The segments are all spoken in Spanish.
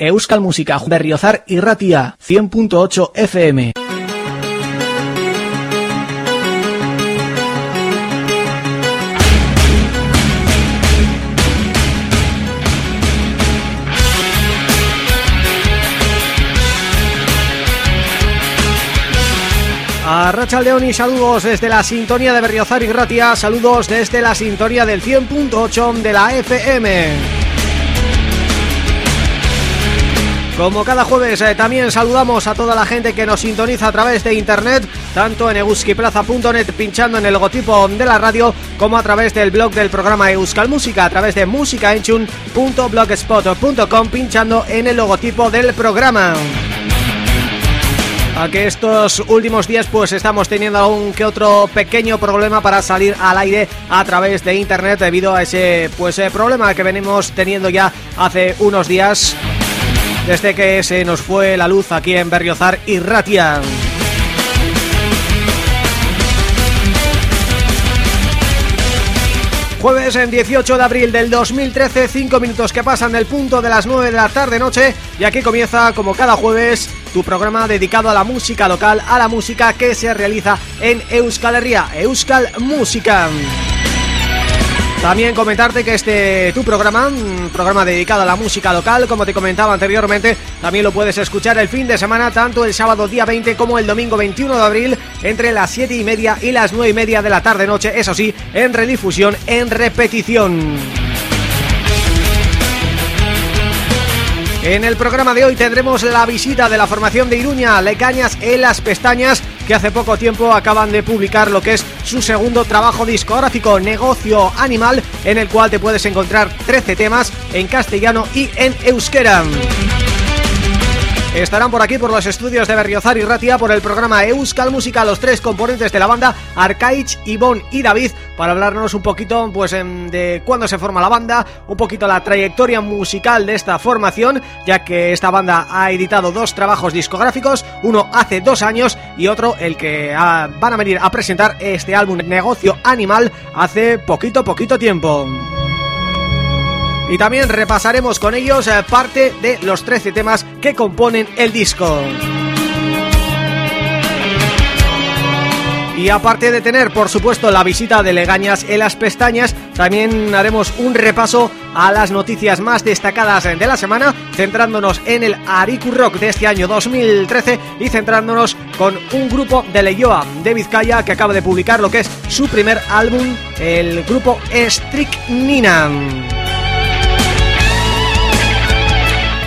Euskal Música Berriozar y Ratia 100.8 FM. A Racha León y saludos desde la sintonía de Berriozar y Ratia, saludos desde la sintonía del 100.8 de la FM. Como cada jueves eh, también saludamos a toda la gente que nos sintoniza a través de internet Tanto en euskiplaza.net pinchando en el logotipo de la radio Como a través del blog del programa Euskal Música A través de musicaenchun.blogspot.com pinchando en el logotipo del programa. A que estos últimos días pues estamos teniendo aún que otro pequeño problema para salir al aire a través de internet debido a ese pues eh, problema que venimos teniendo ya hace unos días desde que se nos fue la luz aquí en Berriozar y Ratian. Jueves en 18 de abril del 2013, 5 minutos que pasan del punto de las 9 de la tarde-noche y aquí comienza, como cada jueves, tu programa dedicado a la música local, a la música que se realiza en Euskal Euskal Música también comentarte que este tu programa, un programa dedicado a la música local, como te comentaba anteriormente, también lo puedes escuchar el fin de semana, tanto el sábado día 20 como el domingo 21 de abril, entre las 7 y media y las 9 y media de la tarde-noche, eso sí, en redifusión, en repetición. En el programa de hoy tendremos la visita de la formación de Iruña, Lecañas en las Pestañas, que hace poco tiempo acaban de publicar lo que es su segundo trabajo discográfico, Negocio Animal, en el cual te puedes encontrar 13 temas en castellano y en euskera. Estarán por aquí por los estudios de Berriozar y Ratia por el programa Euskal Música los tres componentes de la banda Arcaich, Ivonne y David para hablarnos un poquito pues de cuándo se forma la banda, un poquito la trayectoria musical de esta formación ya que esta banda ha editado dos trabajos discográficos, uno hace dos años y otro el que van a venir a presentar este álbum Negocio Animal hace poquito poquito tiempo. Y también repasaremos con ellos eh, parte de los 13 temas que componen el disco. Y aparte de tener, por supuesto, la visita de Legañas en las pestañas, también haremos un repaso a las noticias más destacadas de la semana, centrándonos en el Ariku Rock de este año 2013 y centrándonos con un grupo de Leyoa de Vizcaya que acaba de publicar lo que es su primer álbum, el grupo Strychnina.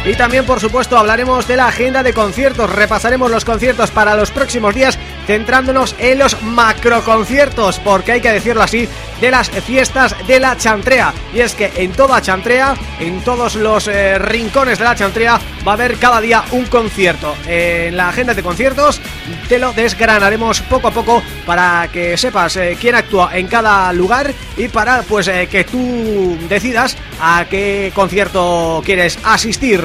Y también, por supuesto, hablaremos de la agenda de conciertos. Repasaremos los conciertos para los próximos días, centrándonos en los macroconciertos, porque hay que decirlo así, de las fiestas de la Chantrea. Y es que en toda Chantrea, en todos los eh, rincones de la Chantrea, va a haber cada día un concierto. En la agenda de conciertos te lo desgranaremos poco a poco para que sepas eh, quién actúa en cada lugar y para pues eh, que tú decidas a qué concierto quieres asistir.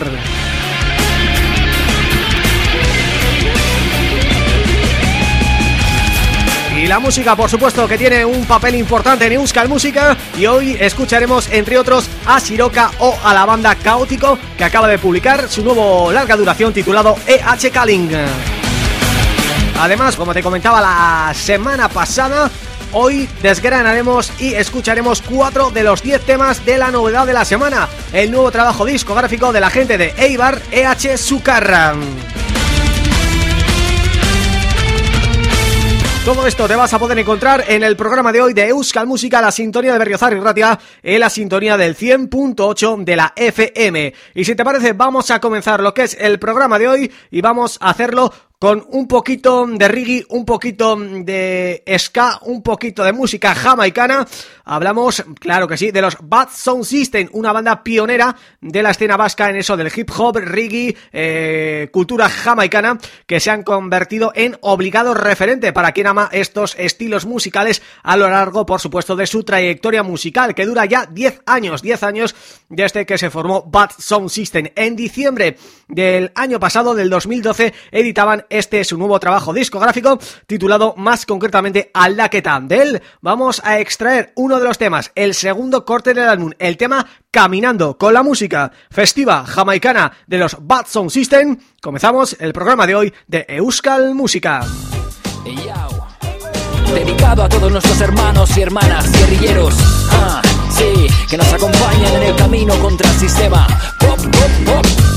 Y la música, por supuesto, que tiene un papel importante en Euskal Música y hoy escucharemos, entre otros, a Siroca o a la banda Caótico, que acaba de publicar su nuevo larga duración titulado EH Kaling. Además, como te comentaba la semana pasada, Hoy desgranaremos y escucharemos cuatro de los 10 temas de la novedad de la semana, el nuevo trabajo discográfico de la gente de Eibar EH Sucarra. Todo esto te vas a poder encontrar en el programa de hoy de Euskal Música, la sintonía de Berriozar y Ratia, en la sintonía del 100.8 de la FM. Y si te parece, vamos a comenzar lo que es el programa de hoy y vamos a hacerlo con un poquito de reggae, un poquito de ska, un poquito de música jamaicana. Hablamos, claro que sí, de los Bad Sound System, una banda pionera de la escena vasca en eso del hip hop, reggae, eh, cultura jamaicana, que se han convertido en obligado referente para quien ama estos estilos musicales a lo largo, por supuesto, de su trayectoria musical, que dura ya 10 años, 10 años desde que se formó Bad Sound System. En diciembre del año pasado, del 2012, editaban este es su nuevo trabajo discográfico titulado más concretamente Alaqueta. De él vamos a extraer uno de los temas, el segundo corte del álbum, el tema Caminando con la música festiva jamaicana de los Bad Sound System. Comenzamos el programa de hoy de Euskal Música. Dedicado a todos nuestros hermanos y hermanas guerrilleros, ah, sí, que nos acompañan en el camino contra el sistema. Pop, pop, pop.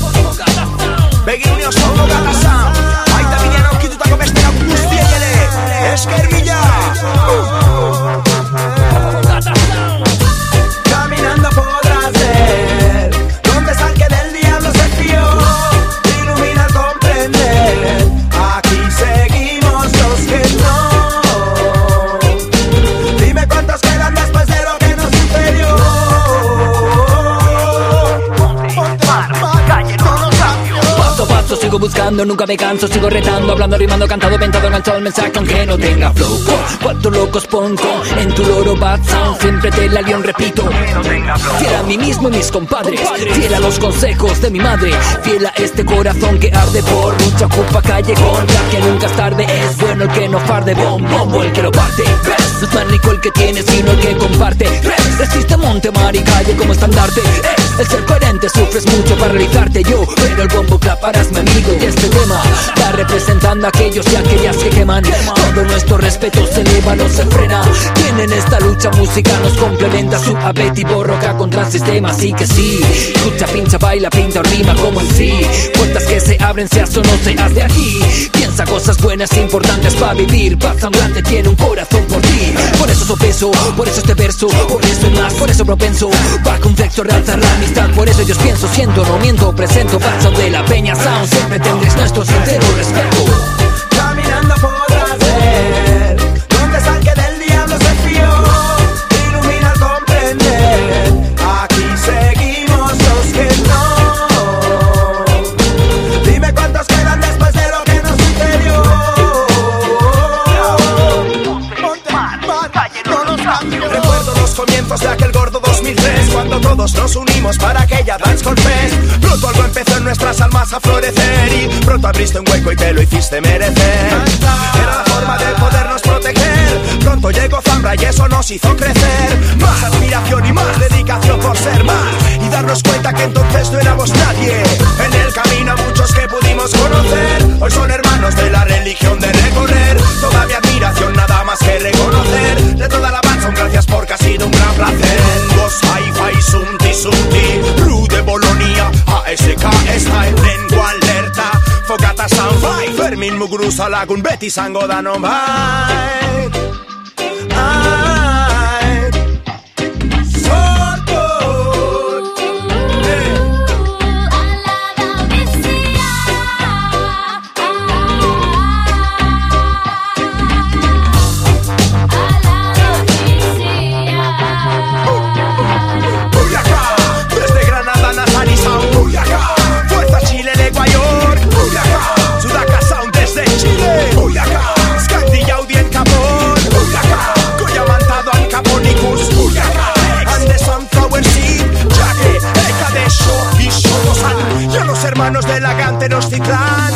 Zaindutako besteak guztiek ere Esker mila! Sigo buscando nunca me canso, sigo retando Hablando, rimando, cantado, ventado, enganchado el mensaje Aunque no tenga flow. Cuatro locos pongo en tu loro bad sound Siempre te la león, repito. Fiel a mí mismo y mis compadres Fiel a los consejos de mi madre Fiel a este corazón que arde por lucha Ocupa callejón, ya que nunca es tarde Es bueno el que no farde, bom, bombo el que lo parte. No es más rico el que tiene, sino el que comparte. Resiste monte, mar y calle como estandarte El ser coherente sufres mucho para realizarte yo Pero el bombo claparás mi amigo Y este tema va representando a aquellos y aquellas que queman. Todo nuestro respeto se eleva, no se frena. Tienen esta lucha música nos complementa Su y borroca contra el sistema Así que sí, escucha, pincha, baila, pinta o rima como en sí. Puertas que se abren, seas o no seas de aquí. Piensa cosas buenas importantes para vivir. Paz grande tiene un corazón por ti. Por eso sopeso, por eso este verso Por eso y más, por eso propenso. Va con Por eso yo pienso, siento, no miento Presento, paso de la peña sound. Siempre tendréis nuestro sincero respeto. Caminando podrás ver Dónde el que del diablo se fió. Ilumina al comprender. Aquí seguimos los que no. Dime cuántos quedan después de lo que nos sucedió. Recuerdo los comienzos de aquel 2003 Cuando todos nos unimos para aquella Dancehall Fest. Pronto algo empezó en nuestras almas a florecer Y pronto abriste un hueco y te lo hiciste merecer. Era la forma de podernos proteger. Pronto llegó Zambra y eso nos hizo crecer. Más aspiración y más dedicación por ser más Y darnos cuenta que entonces no éramos nadie. En el camino a muchos que pudimos conocer Hoy son hermanos de la gurusalagun beti izango da non bai hermanos de la Gante nos ciclan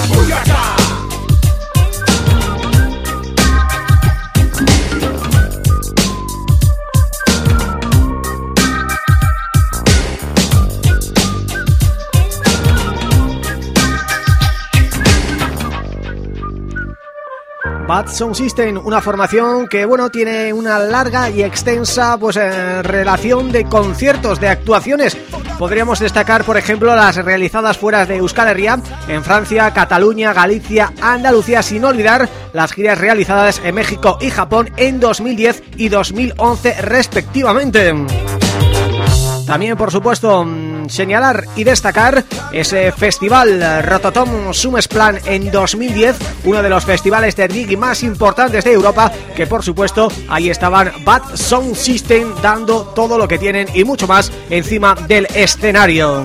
Bad Sound System, una formación que bueno tiene una larga y extensa pues eh, relación de conciertos, de actuaciones. Podríamos destacar, por ejemplo, las realizadas fuera de Euskal Herria, en Francia, Cataluña, Galicia, Andalucía, sin olvidar las giras realizadas en México y Japón en 2010 y 2011 respectivamente. También, por supuesto, señalar y destacar ese festival Rototom Sumesplan en 2010, uno de los festivales de reggae más importantes de Europa, que por supuesto ahí estaban Bad Sound System dando todo lo que tienen y mucho más encima del escenario.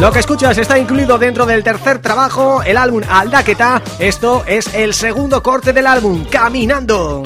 Lo que escuchas está incluido dentro del tercer trabajo, el álbum Aldaqueta. Esto es el segundo corte del álbum, Caminando.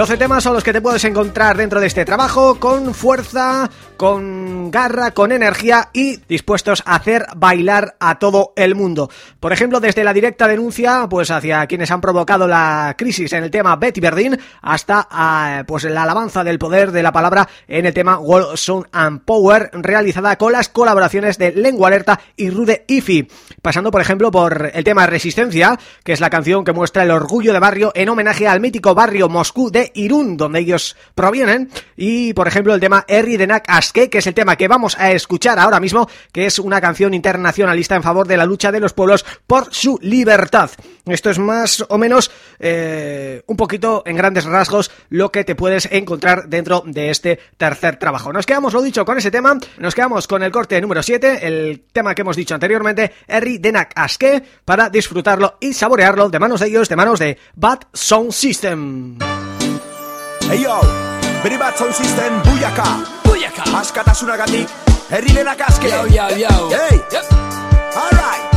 12 temas son los que te puedes encontrar dentro de este trabajo con fuerza, con garra, con energía y dispuestos a hacer bailar a todo el mundo. Por ejemplo, desde la directa denuncia pues hacia quienes han provocado la crisis en el tema Betty Verdín hasta ah, pues la alabanza del poder de la palabra en el tema World Sound and Power realizada con las colaboraciones de Lengua Alerta y Rude Ifi, pasando por ejemplo por el tema Resistencia, que es la canción que muestra el orgullo de barrio en homenaje al mítico barrio Moscú de Irún, donde ellos provienen, y por ejemplo el tema Erri Denak Aske, que es el tema que vamos a escuchar ahora mismo, que es una canción internacionalista en favor de la lucha de los pueblos por su libertad. Esto es más o menos eh, un poquito en grandes rasgos lo que te puedes encontrar dentro de este tercer trabajo. Nos quedamos, lo dicho, con ese tema, nos quedamos con el corte número 7, el tema que hemos dicho anteriormente, Erri Denak Aske, para disfrutarlo y saborearlo de manos de ellos, de manos de Bad Sound System. Eio, hey beri bat zauzisten buiaka. Buiaka. Askatasunagatik, herri denak aske. Yo, yo, yo Hey, yep. alright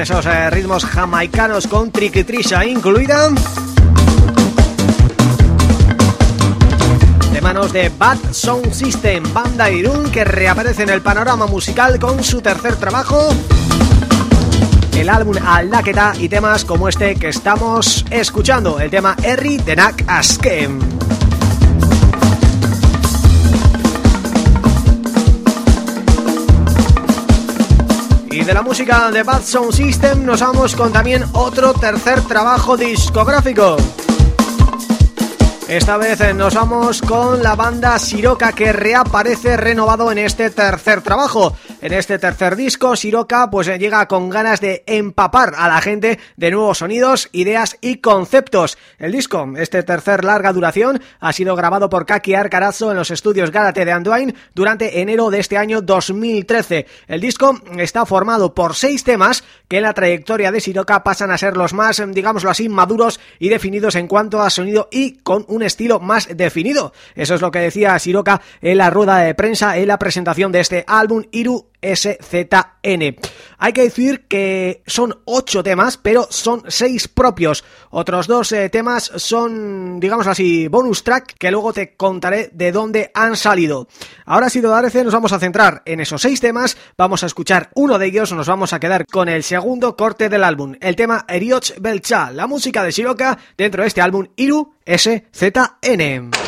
esos eh, ritmos jamaicanos con triquitrisha incluida. De manos de Bad Sound System, banda Irún que reaparece en el panorama musical con su tercer trabajo. El álbum Aldaketa y temas como este que estamos escuchando, el tema Herri de Nak Askem y de la música de Bad Sound System nos vamos con también otro tercer trabajo discográfico. Esta vez nos vamos con la banda Siroca que reaparece renovado en este tercer trabajo. En este tercer disco, Siroca pues llega con ganas de empapar a la gente de nuevos sonidos, ideas y conceptos. El disco, este tercer larga duración, ha sido grabado por Kaki Arcarazzo en los estudios Gárate de Anduin durante enero de este año 2013. El disco está formado por seis temas que en la trayectoria de Siroca pasan a ser los más, digámoslo así, maduros y definidos en cuanto a sonido y con un estilo más definido. Eso es lo que decía Siroca en la rueda de prensa en la presentación de este álbum Iru SZN. Hay que decir que son ocho temas, pero son seis propios. Otros dos eh, temas son, digamos así, bonus track, que luego te contaré de dónde han salido. Ahora si te parece nos vamos a centrar en esos seis temas, vamos a escuchar uno de ellos, nos vamos a quedar con el segundo corte del álbum, el tema Erioch Belcha, la música de Shiroka dentro de este álbum Iru SZN.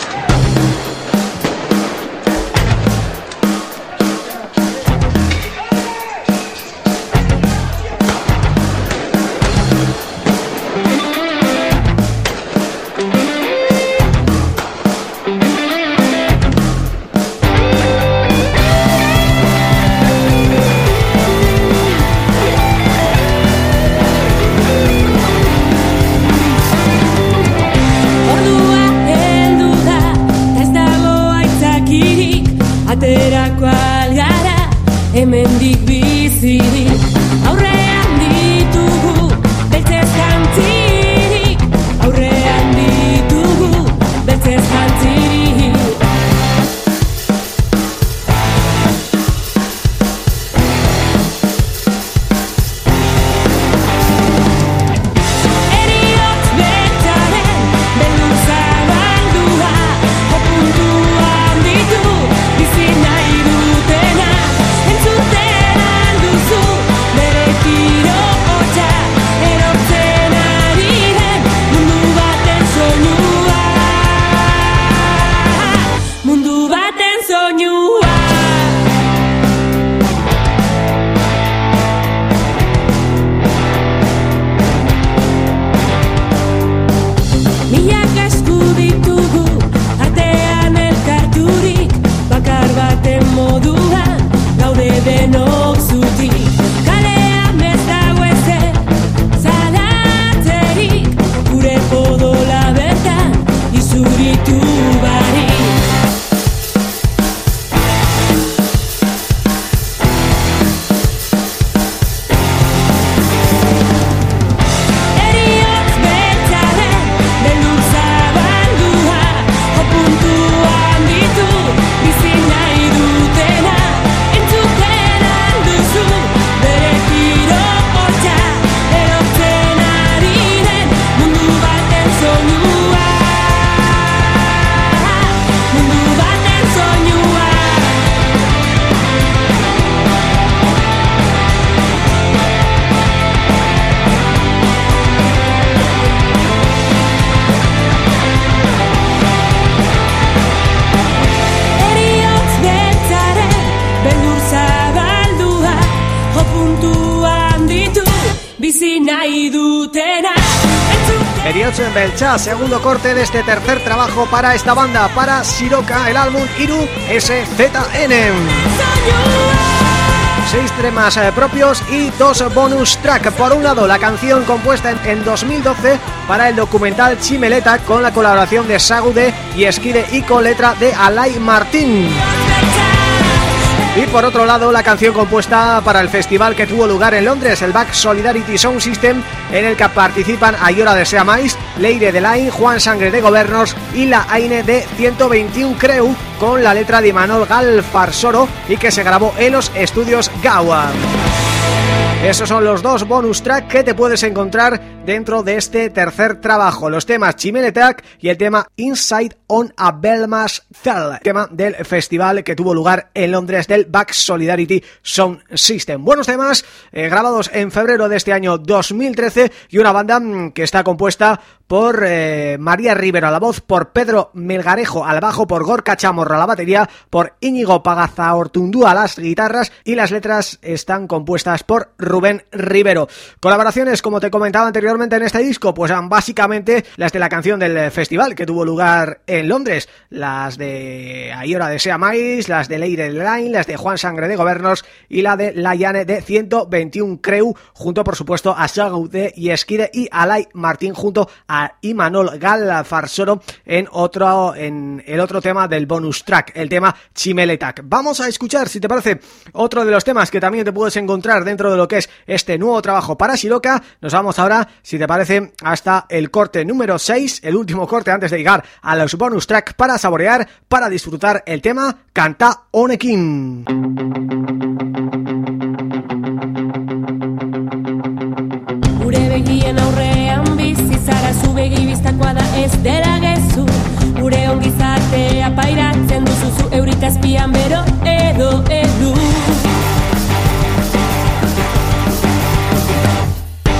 Segundo corte de este tercer trabajo para esta banda, para Siroka, el álbum Iru SZN. Seis temas eh, propios y dos bonus track. Por un lado, la canción compuesta en, 2012 para el documental Chimeleta con la colaboración de Sagude y Esquide y con letra de Alay Martín. Y por otro lado, la canción compuesta para el festival que tuvo lugar en Londres, el Back Solidarity Sound System, en el que participan Ayora de Seamais, Leire de Lain, Juan Sangre de Gobernos y la Aine de 121 Creu, con la letra de Manuel Galfarsoro y que se grabó en los estudios Gawa. Esos son los dos bonus track que te puedes encontrar dentro de este tercer trabajo. Los temas Chimeletac y el tema Inside on a Belmas Cell, tema del festival que tuvo lugar en Londres del Back Solidarity Sound System. Buenos temas eh, grabados en febrero de este año 2013 y una banda mm, que está compuesta por eh, María Rivero a la voz, por Pedro Melgarejo al bajo, por Gorka Chamorro a la batería, por Íñigo Pagazaortundú a las guitarras y las letras están compuestas por Rubén Rivero. Colaboraciones, como te comentaba anteriormente en este disco, pues eran básicamente las de la canción del festival que tuvo lugar en Londres, las de Ayora de Sea Mais, las de Leire Line, las de Juan Sangre de Gobernos y la de Layane de 121 Creu, junto por supuesto a Sagu de Yesquide y Alay Martín junto a Imanol Farsoro en otro en el otro tema del bonus track, el tema Chimeletak. Vamos a escuchar, si te parece, otro de los temas que también te puedes encontrar dentro de lo que es este nuevo trabajo para Shiroka. Nos vamos ahora, si te parece, hasta el corte número 6, el último corte antes de llegar a los bonus track para saborear, para disfrutar el tema Canta Onekin. Gure bizi zara zu begi biztakoa da ez dela gezu. Gure ongizatea pairatzen duzu zu euritazpian bero edo edu.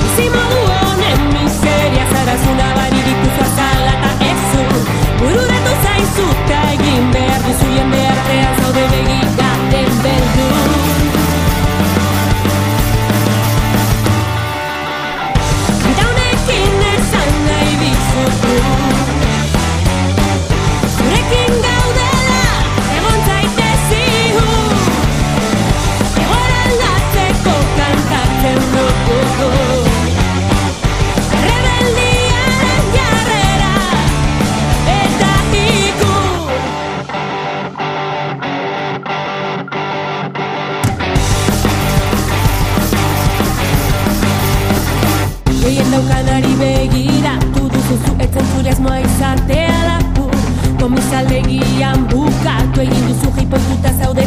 Bizi modu honen miseria zara zu nabari dikuzu daukanari begira Tu duzu zu etzen zure asmoa izatea lapur Komisaldegian bukatu egin duzu jipoituta zaude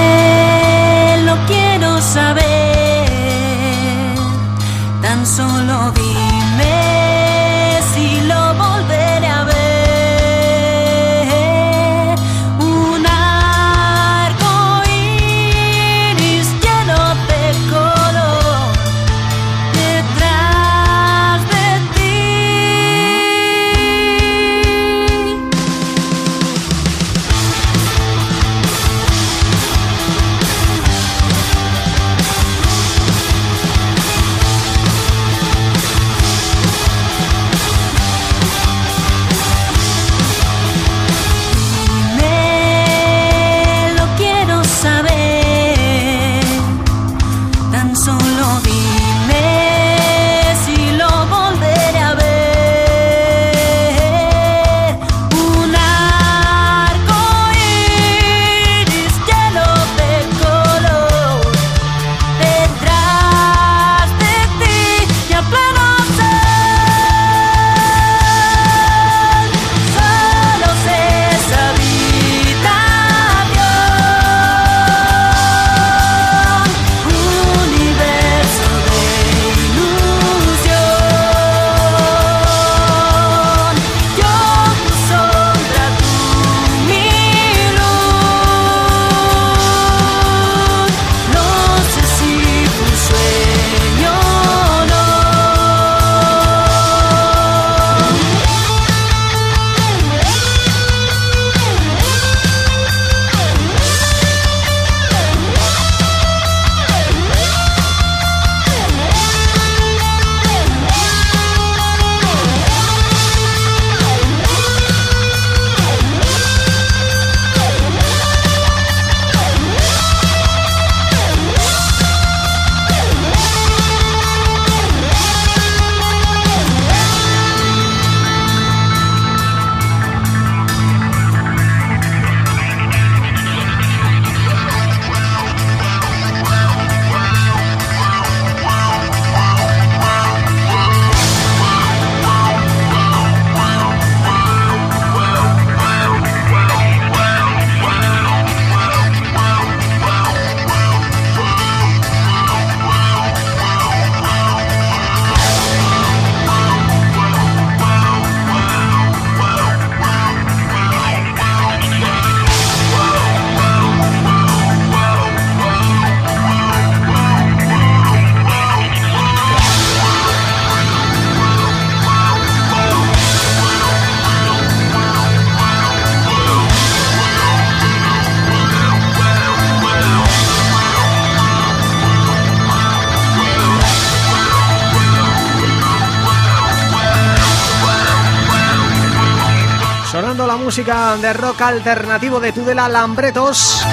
Música de rock alternativo de Tudela Lambretos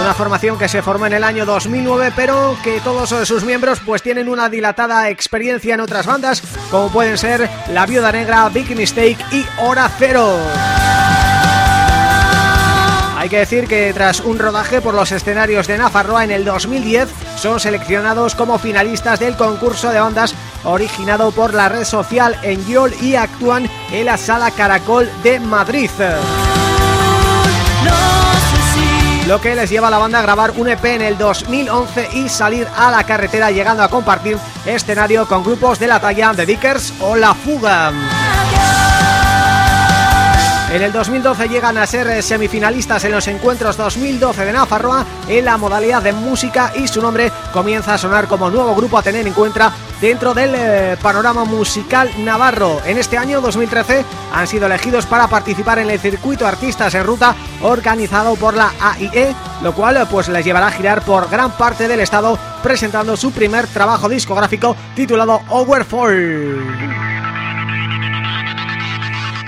una formación que se formó en el año 2009 pero que todos sus miembros pues tienen una dilatada experiencia en otras bandas como pueden ser La Viuda Negra, Big Mistake y Hora Cero. Hay que decir que tras un rodaje por los escenarios de Nafarroa en el 2010 son seleccionados como finalistas del concurso de bandas originado por la red social Enyol y actúan en la Sala Caracol de Madrid. Lo que les lleva a la banda a grabar un EP en el 2011 y salir a la carretera llegando a compartir escenario con grupos de la talla de Dickers o La Fuga. En el 2012 llegan a ser semifinalistas en los encuentros 2012 de Nafarroa en la modalidad de música y su nombre comienza a sonar como nuevo grupo a tener en cuenta dentro del eh, panorama musical navarro. En este año 2013 han sido elegidos para participar en el circuito Artistas en Ruta organizado por la AIE, lo cual pues les llevará a girar por gran parte del estado presentando su primer trabajo discográfico titulado Overfall.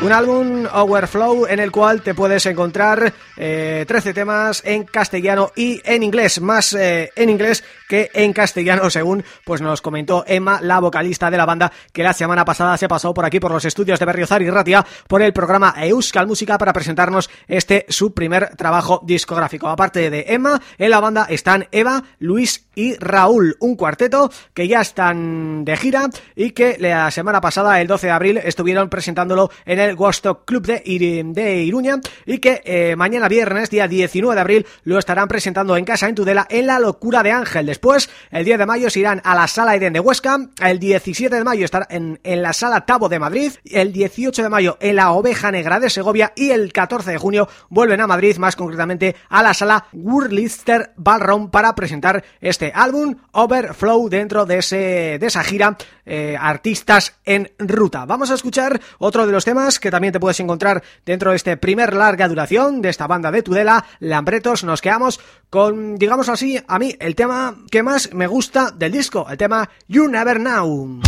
Un álbum Overflow en el cual te puedes encontrar eh, 13 temas en castellano y en inglés, más eh, en inglés que en castellano según pues nos comentó Emma, la vocalista de la banda que la semana pasada se pasó por aquí por los estudios de Berriozar y Ratia por el programa Euskal Música para presentarnos este su primer trabajo discográfico. Aparte de Emma, en la banda están Eva, Luis y Raúl, un cuarteto que ya están de gira y que la semana pasada, el 12 de abril, estuvieron presentándolo en el el Club de, Iruña y que eh, mañana viernes, día 19 de abril, lo estarán presentando en casa en Tudela en La Locura de Ángel. Después, el 10 de mayo se irán a la Sala Eden de Huesca, el 17 de mayo estará en, en la Sala Tabo de Madrid, el 18 de mayo en la Oveja Negra de Segovia y el 14 de junio vuelven a Madrid, más concretamente a la Sala Wurlister Ballroom para presentar este álbum Overflow dentro de, ese, de esa gira eh, Artistas en Ruta. Vamos a escuchar otro de los temas que también te puedes encontrar dentro de este primer larga duración de esta banda de Tudela, Lambretos. Nos quedamos con, digamos así, a mí el tema que más me gusta del disco, el tema You Never Know.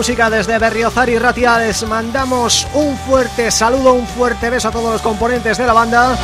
Música desde Berriozar y Ratia les mandamos un fuerte saludo, un fuerte beso a todos los componentes de la banda.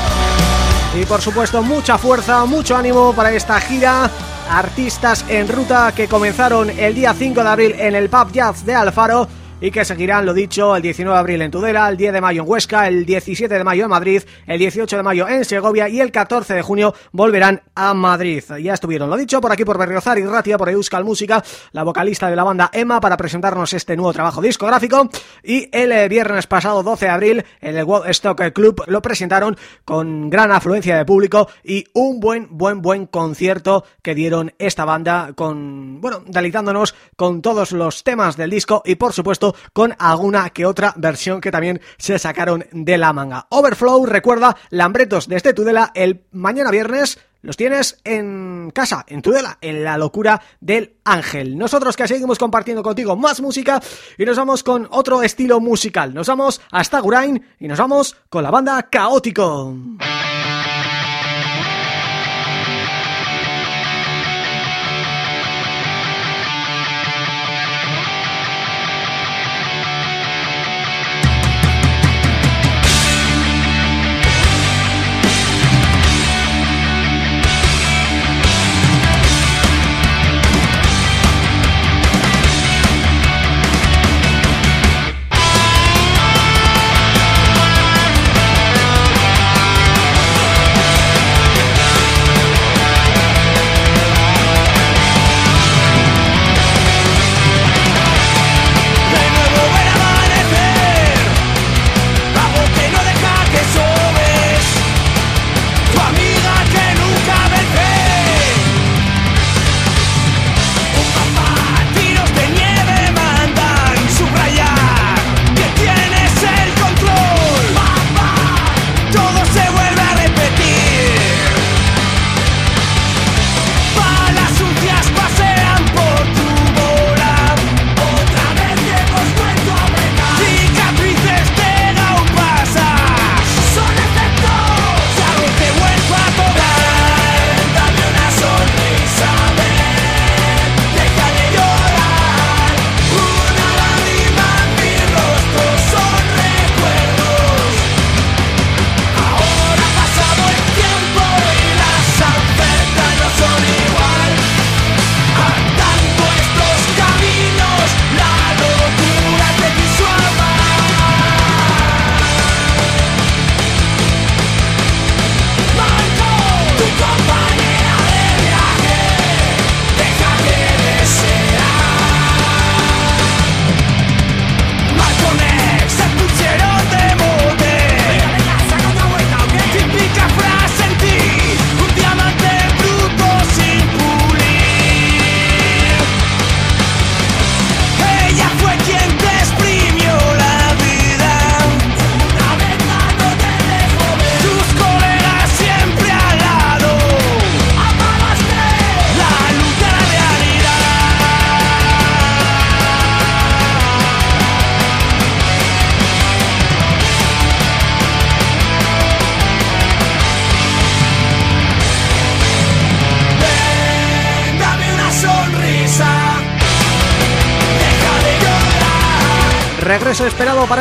Y por supuesto mucha fuerza, mucho ánimo para esta gira. Artistas en ruta que comenzaron el día 5 de abril en el Pub Jazz de Alfaro y que seguirán, lo dicho, el 19 de abril en Tudela, el 10 de mayo en Huesca, el 17 de mayo en Madrid, el 18 de mayo en Segovia y el 14 de junio volverán a Madrid. Ya estuvieron, lo dicho, por aquí por Berriozar y Ratia, por Euskal Música, la vocalista de la banda Emma para presentarnos este nuevo trabajo discográfico y el eh, viernes pasado 12 de abril en el World Stock Club lo presentaron con gran afluencia de público y un buen, buen, buen concierto que dieron esta banda con, bueno, deleitándonos con todos los temas del disco y por supuesto con alguna que otra versión que también se sacaron de la manga. Overflow, recuerda, Lambretos desde Tudela, el mañana viernes los tienes en casa, en Tudela, en la locura del ángel. Nosotros que seguimos compartiendo contigo más música y nos vamos con otro estilo musical. Nos vamos hasta Gurain y nos vamos con la banda Caótico.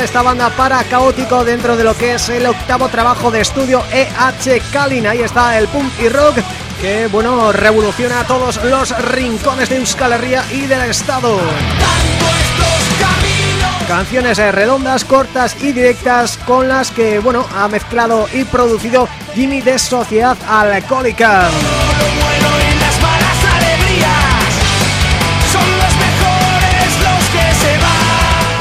Esta banda para Caótico dentro de lo que es el octavo trabajo de estudio EH Kalin. Ahí está el punk y rock que, bueno, revoluciona todos los rincones de Euskal Herria y del Estado. Canciones redondas, cortas y directas con las que, bueno, ha mezclado y producido Jimmy de Sociedad Alcohólica.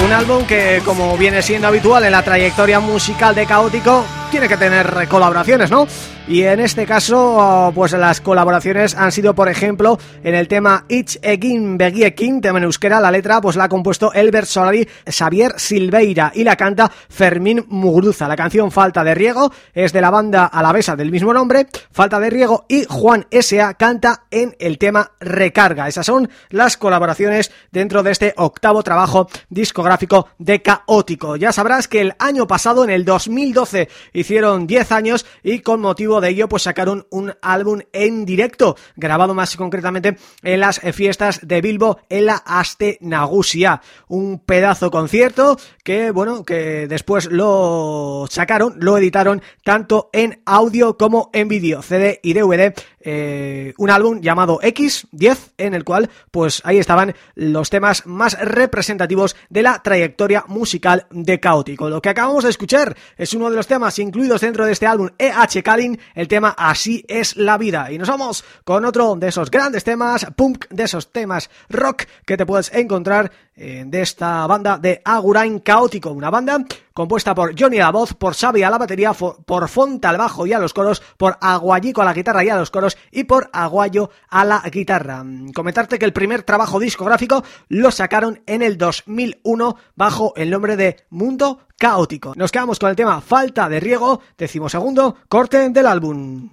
Un álbum que, como viene siendo habitual en la trayectoria musical de Caótico, tiene que tener colaboraciones, ¿no? Y en este caso, pues las colaboraciones han sido, por ejemplo, en el tema Ich Egin Begiekin, tema en euskera, la letra pues la ha compuesto Elbert Solari, Xavier Silveira y la canta Fermín Muguruza. La canción Falta de Riego es de la banda alavesa del mismo nombre, Falta de Riego y Juan S.A. canta en el tema Recarga. Esas son las colaboraciones dentro de este octavo trabajo discográfico de Caótico. Ya sabrás que el año pasado, en el 2012, hicieron 10 años y con motivo de ello pues sacaron un álbum en directo, grabado más concretamente en las fiestas de Bilbo en la Aste Nagusia. Un pedazo concierto que, bueno, que después lo sacaron, lo editaron tanto en audio como en vídeo, CD y DVD eh, un álbum llamado X10 en el cual pues ahí estaban los temas más representativos de la trayectoria musical de Caótico. Lo que acabamos de escuchar es uno de los temas incluidos dentro de este álbum E.H. Kalin, el tema Así es la vida. Y nos vamos con otro de esos grandes temas, punk, de esos temas rock que te puedes encontrar de esta banda de Agurain Caótico, una banda compuesta por Johnny a la voz, por Xavi a la batería, por Fonta al bajo y a los coros, por Aguayico a la guitarra y a los coros y por Aguayo a la guitarra. Comentarte que el primer trabajo discográfico lo sacaron en el 2001 bajo el nombre de Mundo Caótico. Nos quedamos con el tema Falta de Riego, decimosegundo corte del álbum.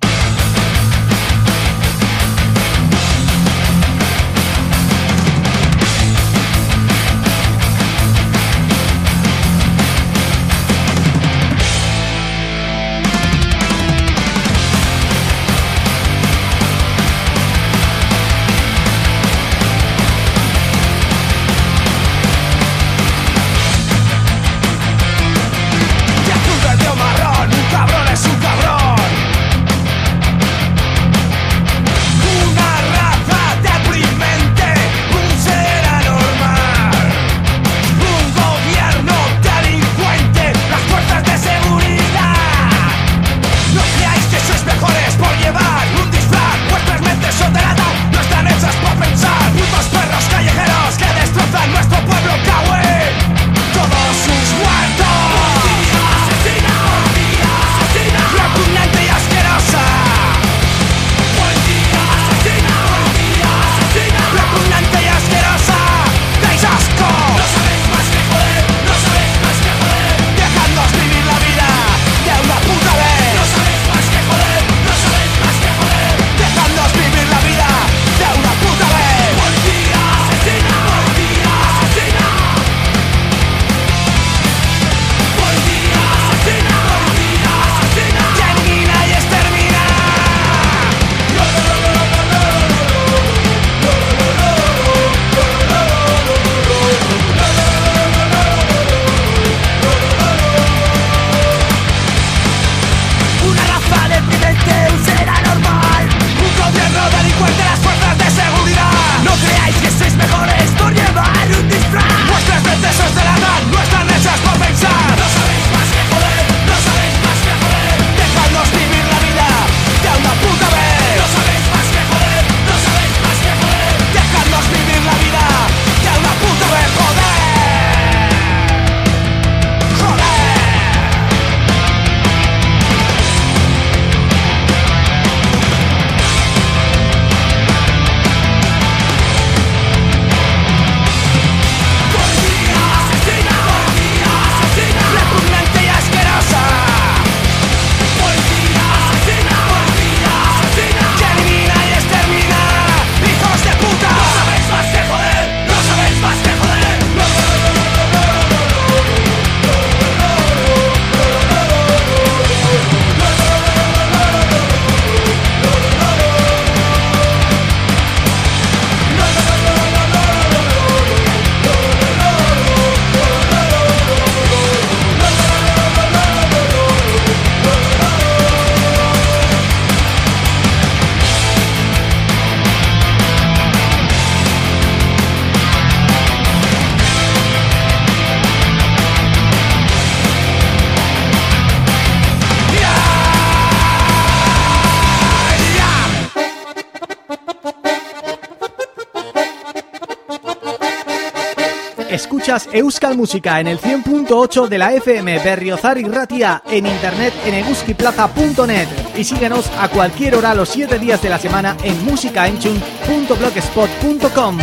Euskal Música en el 100.8 de la FM Berriozar y Ratia en internet en eguskiplaza.net y síguenos a cualquier hora los 7 días de la semana en musicaenchun.blogspot.com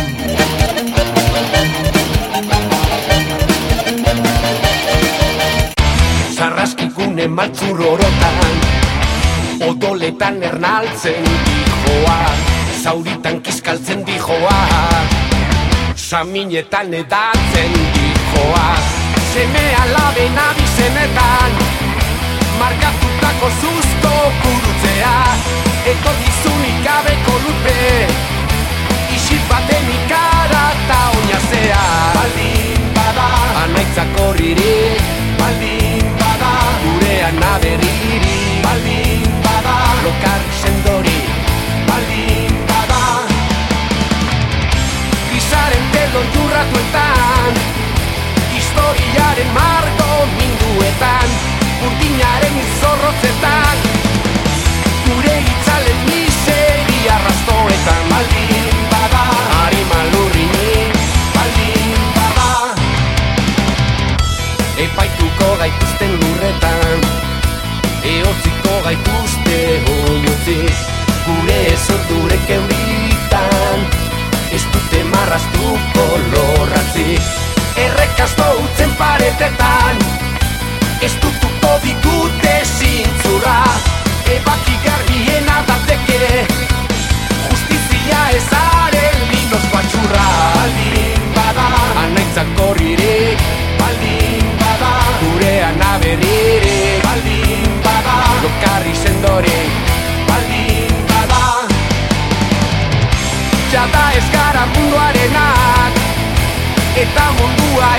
Sarraskikune maltzurorotan Odoletan ernaltzen dijoa Zauritan kiskaltzen dijoa Saminetan edatzen dijoaz Seme alaben abizenetan Markatutako zuzto kurutze biztanlea Etorkizunik gabeko lupe Isil baten ikara eta oinazea. Baldin bada Anaitzak horririk Baldin bada Gurean aberriri. Baldin bada Lokar telo jurratuetan Historiaren marko minduetan Urdinaren izorrotzetan Gure itzalen miseria arrastoetan Baldin bada Arima lurrini Baldin bada. Epaituko gaituzten lurretan Eotziko gaituzte oinutzik Gure ezordurek euritan Ez dute marraztuko lorratzik Errekasto utzen paretetan. Ez dutuko digute zintzura. Ebaki garbiena dateke Justizia ezaren linos batxurra Baldin bada. Anaitzak horririk Baldin bada. Gurean aberririk Baldin bada. Lokarri sendorik Baldin bada. Jada ez gara munduarenak I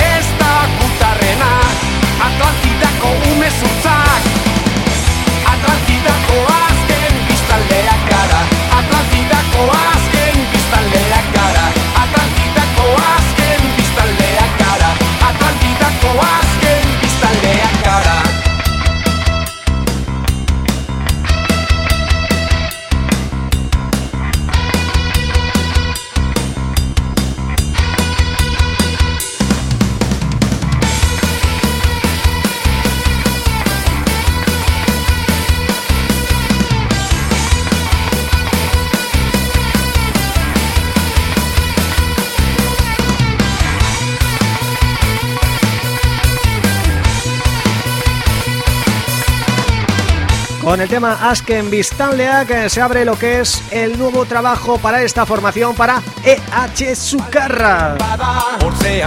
Con el tema Asken Biztanleak se abre lo que es el nuevo trabajo para esta formación para EH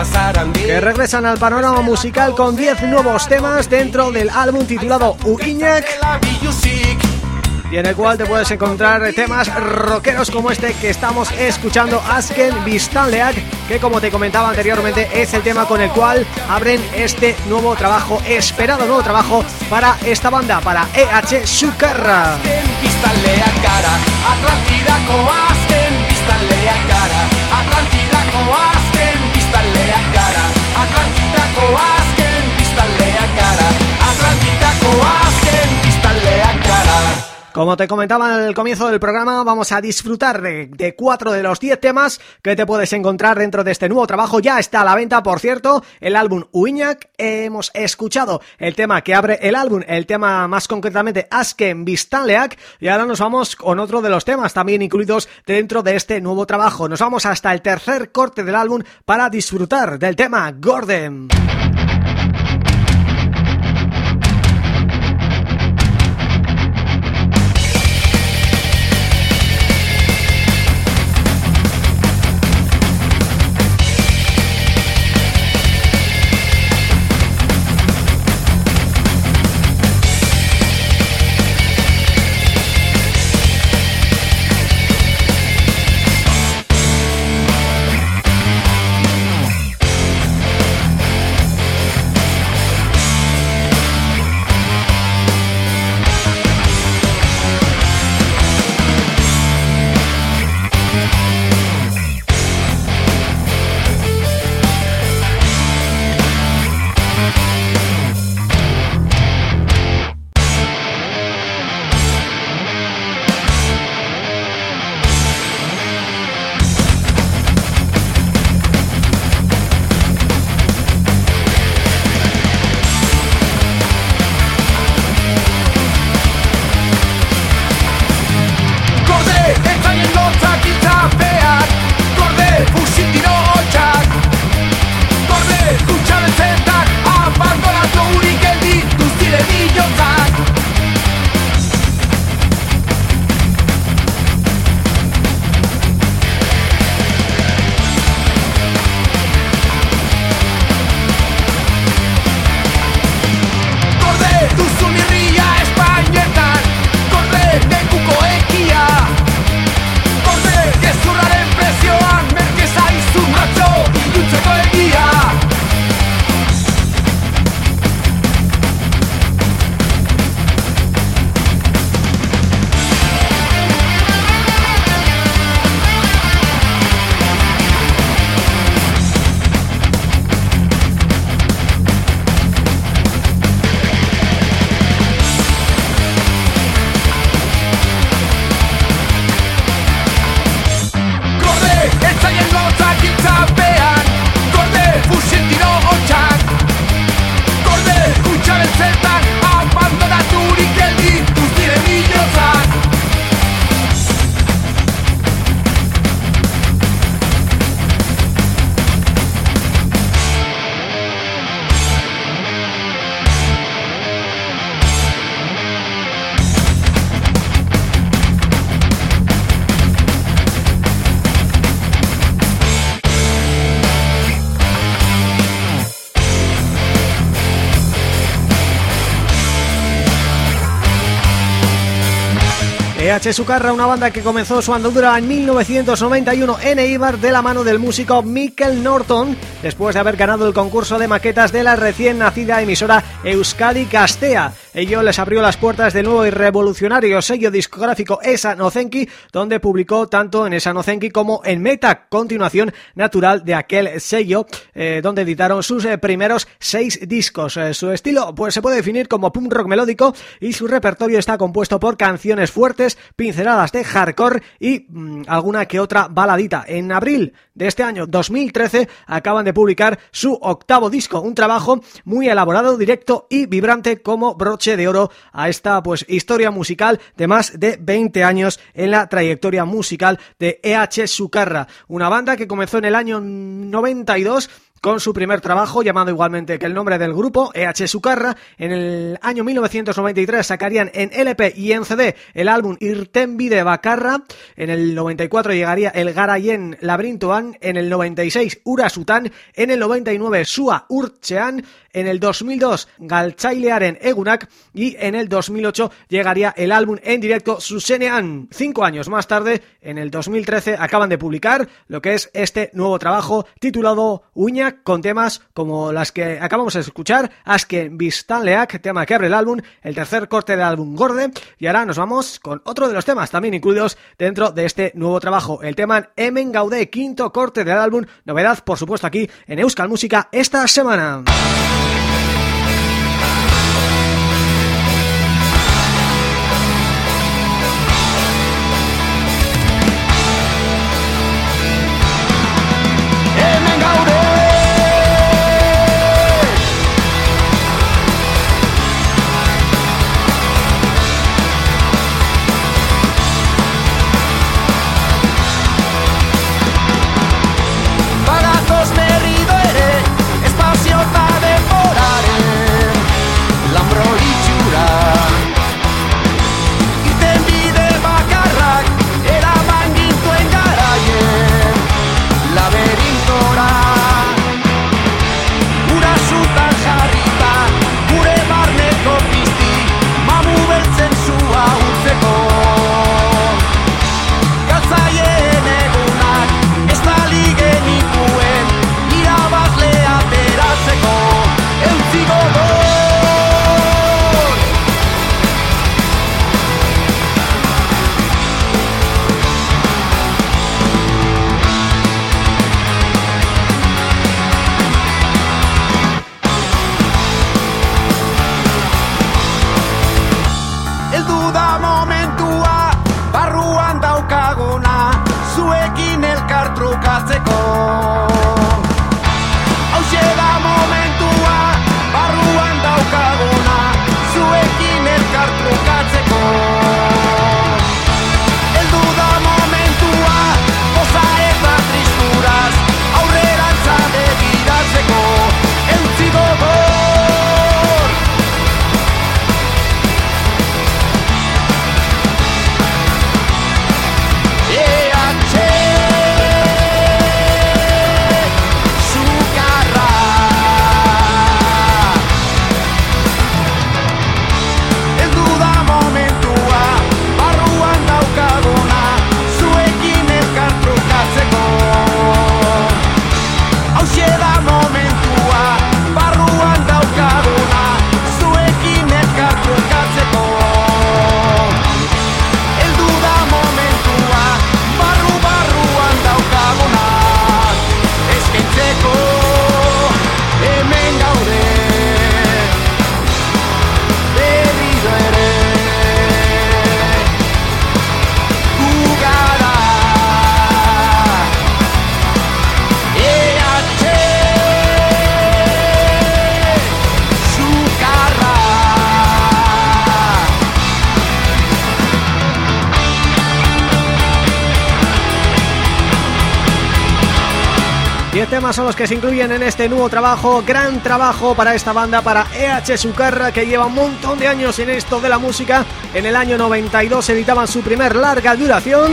zarandi que regresan al panorama musical con 10 nuevos temas dentro del álbum titulado Uiñak y en el cual te puedes encontrar temas rockeros como este que estamos escuchando, Asken Biztanleak, que como te comentaba anteriormente es el tema con el cual abren este nuevo trabajo, esperado nuevo trabajo para esta banda, para EH Sukarra. Como te comentaba en el comienzo del programa, vamos a disfrutar de, cuatro de los diez temas que te puedes encontrar dentro de este nuevo trabajo. Ya está a la venta, por cierto, el álbum Uiñak. Hemos escuchado el tema que abre el álbum, el tema más concretamente Asken Biztanleak. Y ahora nos vamos con otro de los temas también incluidos dentro de este nuevo trabajo. Nos vamos hasta el tercer corte del álbum para disfrutar del tema Gordon. EH Sucarra, una banda que comenzó su andadura en 1991 en Eibar de la mano del músico Mikkel Norton, después de haber ganado el concurso de maquetas de la recién nacida emisora Euskadi Castea. Ello les abrió las puertas del nuevo y revolucionario sello discográfico Esa Nozenki, donde publicó tanto en Esa Nozenki como en Meta, continuación natural de aquel sello, eh, donde editaron sus eh, primeros seis discos. Eh, su estilo pues se puede definir como punk rock melódico y su repertorio está compuesto por canciones fuertes pinceladas de hardcore y mm, alguna que otra baladita. En abril de este año 2013 acaban de publicar su octavo disco, un trabajo muy elaborado, directo y vibrante como broche de oro a esta pues historia musical de más de 20 años en la trayectoria musical de EH Sucarra, una banda que comenzó en el año 92 con su primer trabajo llamado igualmente que el nombre del grupo, EH Sucarra. En el año 1993 sacarían en LP y en CD el álbum Irtembi de Bacarra. En el 94 llegaría el Garayen Labrintoan. En el 96 Urasutan. En el 99 Sua Urchean en el 2002 Galtzailearen Egunak y en el 2008 llegaría el álbum en directo Susenean. Cinco años más tarde, en el 2013, acaban de publicar lo que es este nuevo trabajo titulado Uña con temas como las que acabamos de escuchar, Asken Vistanleak, tema que abre el álbum, el tercer corte del álbum Gorde y ahora nos vamos con otro de los temas también incluidos dentro de este nuevo trabajo, el tema Emen Gaudé, quinto corte del álbum, novedad por supuesto aquí en Euskal Música esta semana. Son los que se incluyen en este nuevo trabajo, gran trabajo para esta banda, para EH Sucarra, que lleva un montón de años en esto de la música. En el año 92 editaban su primer larga duración.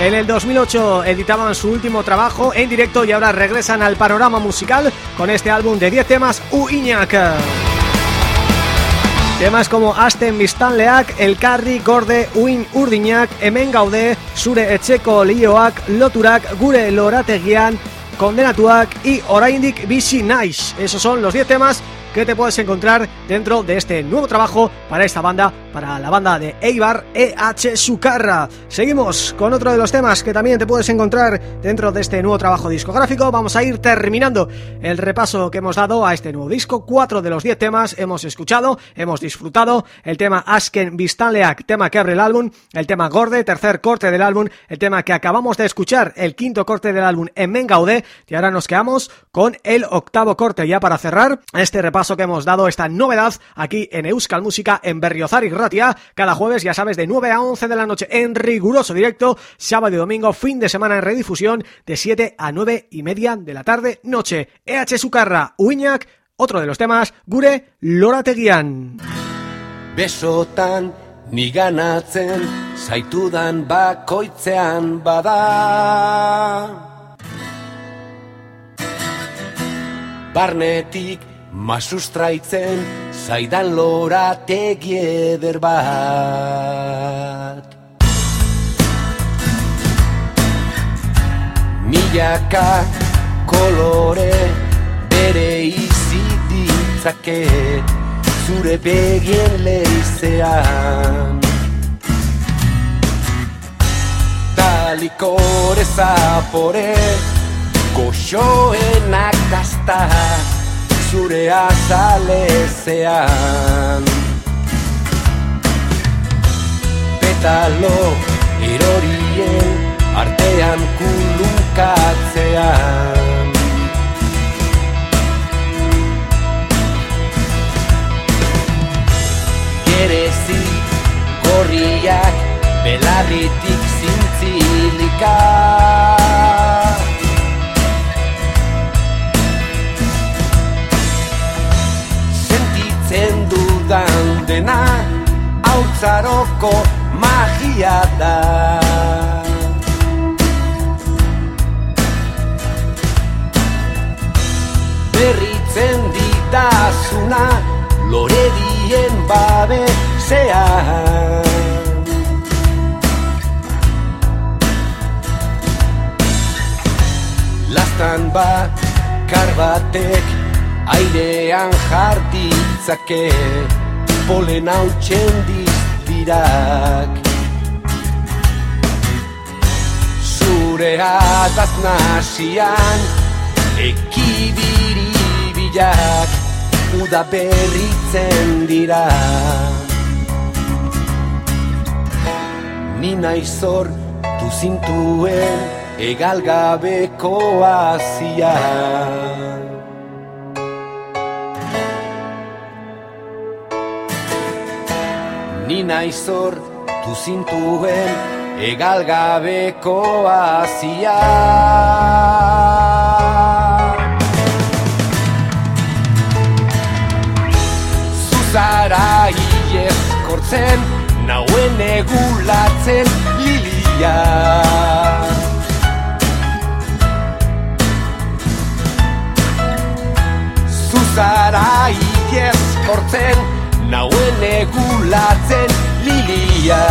En el 2008 editaban su último trabajo en directo y ahora regresan al panorama musical con este álbum de 10 temas, Uiñac. Temas como Asten Biztanleak, Elkarri, Gorde, Uin Urdinak, Hemen Gaude, Zure Etxeko Lioak, Loturak, Gure Lorategian, Condenatuak y Oraindik Bici Nice. Esos son los 10 temas que te puedes encontrar dentro de este nuevo trabajo para esta banda, para la banda de Eibar EH Sucarra. Seguimos con otro de los temas que también te puedes encontrar dentro de este nuevo trabajo discográfico. Vamos a ir terminando el repaso que hemos dado a este nuevo disco. Cuatro de los diez temas hemos escuchado, hemos disfrutado. El tema Asken Vistanleak, tema que abre el álbum. El tema Gorde, tercer corte del álbum. El tema que acabamos de escuchar, el quinto corte del álbum en Mengaude. Y ahora nos quedamos con el octavo corte ya para cerrar este repaso que hemos dado, esta novedad aquí en Euskal Música en Berriozar y Ratia, cada jueves, ya sabes, de 9 a 11 de la noche en riguroso directo, sábado y domingo, fin de semana en redifusión, de 7 a 9 y media de la tarde, noche. EH Sukarra, Uiñak, otro de los temas, Gure Lorategian. Besotan ni ganatzen zaitudan bakoitzean bada Barnetik Masustraitzen zaidan lorategi eder bat. Milaka kolore bere izi ditzake Zure begien leizean. Talikore zapore Goxoenak daztak zure azalezean Petalo erorien artean kulukatzean Gerezi gorriak belarritik zintzilika hautzaroko magia da. Berritzen ditazuna lore dien babe Lastan bat karbatek airean jartitzake polen hau dirak Zure ataz nasian ekibiri bilak uda berritzen dira. Ni naizor du zintuen egalgabeko azian naizor tu zintuen egalgabeko azia. Zuzara iez kortzen, nauen egulatzen lilia. Zuzara iez kortzen, nauen egulatzen lilia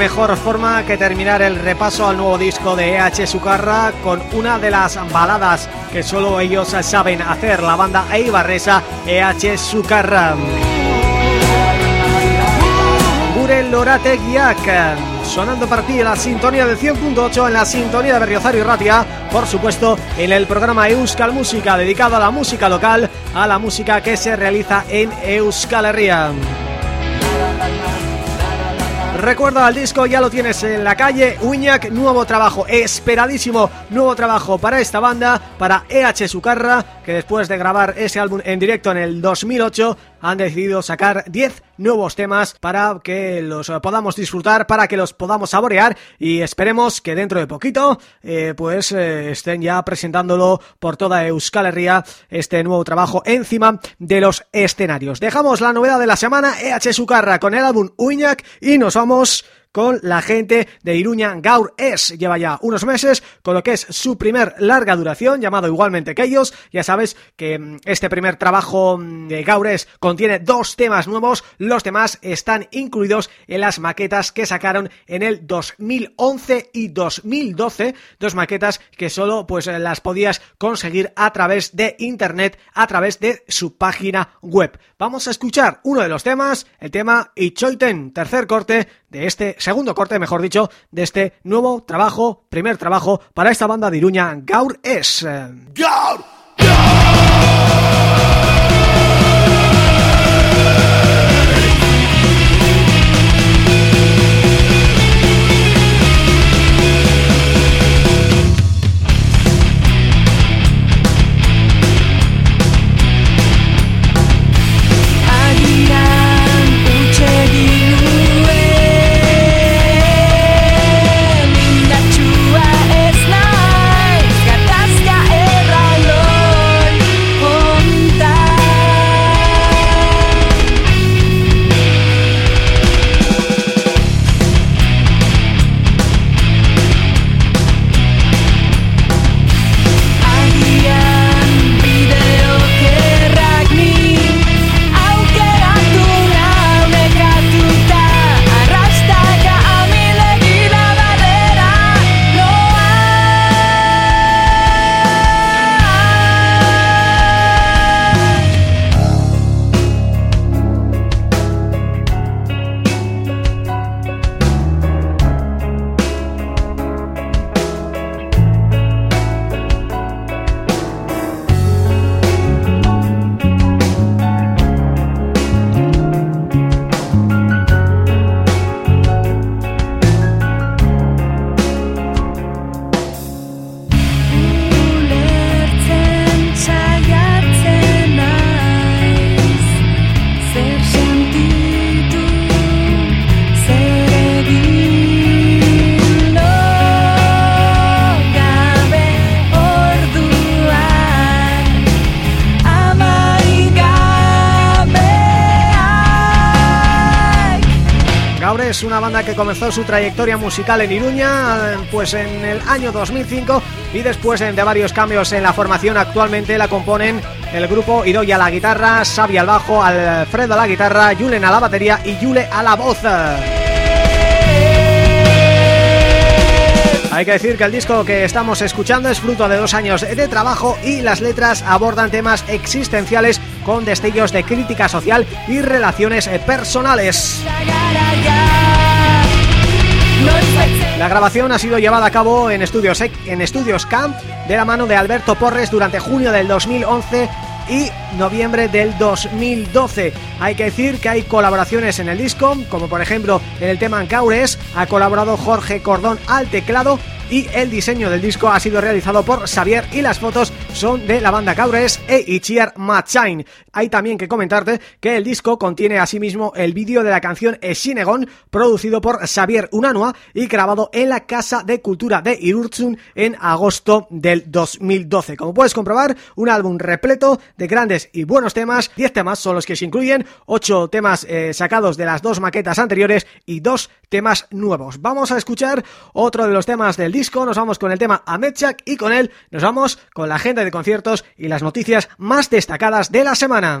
mejor forma que terminar el repaso al nuevo disco de EH Sucarra con una de las baladas que solo ellos saben hacer, la banda Eibarresa EH Sucarra. Gaure Lorategiak sonando para ti la sintonía del 100.8 en la sintonía de Berriozar y Ratia por supuesto en el programa Euskal Música dedicado a la música local a la música que se realiza en Euskal Herria Recuerda al disco, ya lo tienes en la calle. Uñac, nuevo trabajo, esperadísimo nuevo trabajo para esta banda, para EH Sucarra, que después de grabar ese álbum en directo en el 2008 han decidido sacar 10 nuevos temas para que los podamos disfrutar, para que los podamos saborear y esperemos que dentro de poquito eh, pues eh, estén ya presentándolo por toda Euskal Herria este nuevo trabajo encima de los escenarios. Dejamos la novedad de la semana, EH Sucarra con el álbum Uñac y nos vamos con la gente de Iruña Gaur Es. Lleva ya unos meses con lo que es su primer larga duración, llamado igualmente que ellos. Ya sabes que mm, este primer trabajo mm, de Gaur Es contiene dos temas nuevos. Los demás están incluidos en las maquetas que sacaron en el 2011 y 2012. Dos maquetas que solo pues las podías conseguir a través de internet, a través de su página web. Vamos a escuchar uno de los temas, el tema Ichoiten, tercer corte de este segundo corte, mejor dicho, de este nuevo trabajo, primer trabajo para esta banda de Iruña, Gaur Es. ¡Gaur! Que comenzó su trayectoria musical en Iruña pues en el año 2005 y después de varios cambios en la formación actualmente la componen el grupo Idoya a la guitarra, Xavi al bajo, Alfredo a la guitarra, Julen a la batería y Yule a la voz. Hay que decir que el disco que estamos escuchando es fruto de dos años de trabajo y las letras abordan temas existenciales con destellos de crítica social y relaciones personales. La grabación ha sido llevada a cabo en estudios, en estudios Camp de la mano de Alberto Porres durante junio del 2011 y noviembre del 2012. Hay que decir que hay colaboraciones en el disco, como por ejemplo en el tema Caures ha colaborado Jorge Cordón al teclado y el diseño del disco ha sido realizado por Xavier y las fotos son de la banda Caures e Ichiar Machain. Hay también que comentarte que el disco contiene asimismo el vídeo de la canción Eshinegon producido por Xavier Unanua y grabado en la Casa de Cultura de Irurtzun en agosto del 2012. Como puedes comprobar, un álbum repleto de grandes y buenos temas, 10 temas son los que se incluyen, 8 temas eh, sacados de las dos maquetas anteriores y dos temas nuevos. Vamos a escuchar otro de los temas del disco, nos vamos con el tema Amechak y con él nos vamos con la agenda de conciertos y las noticias más destacadas de la semana.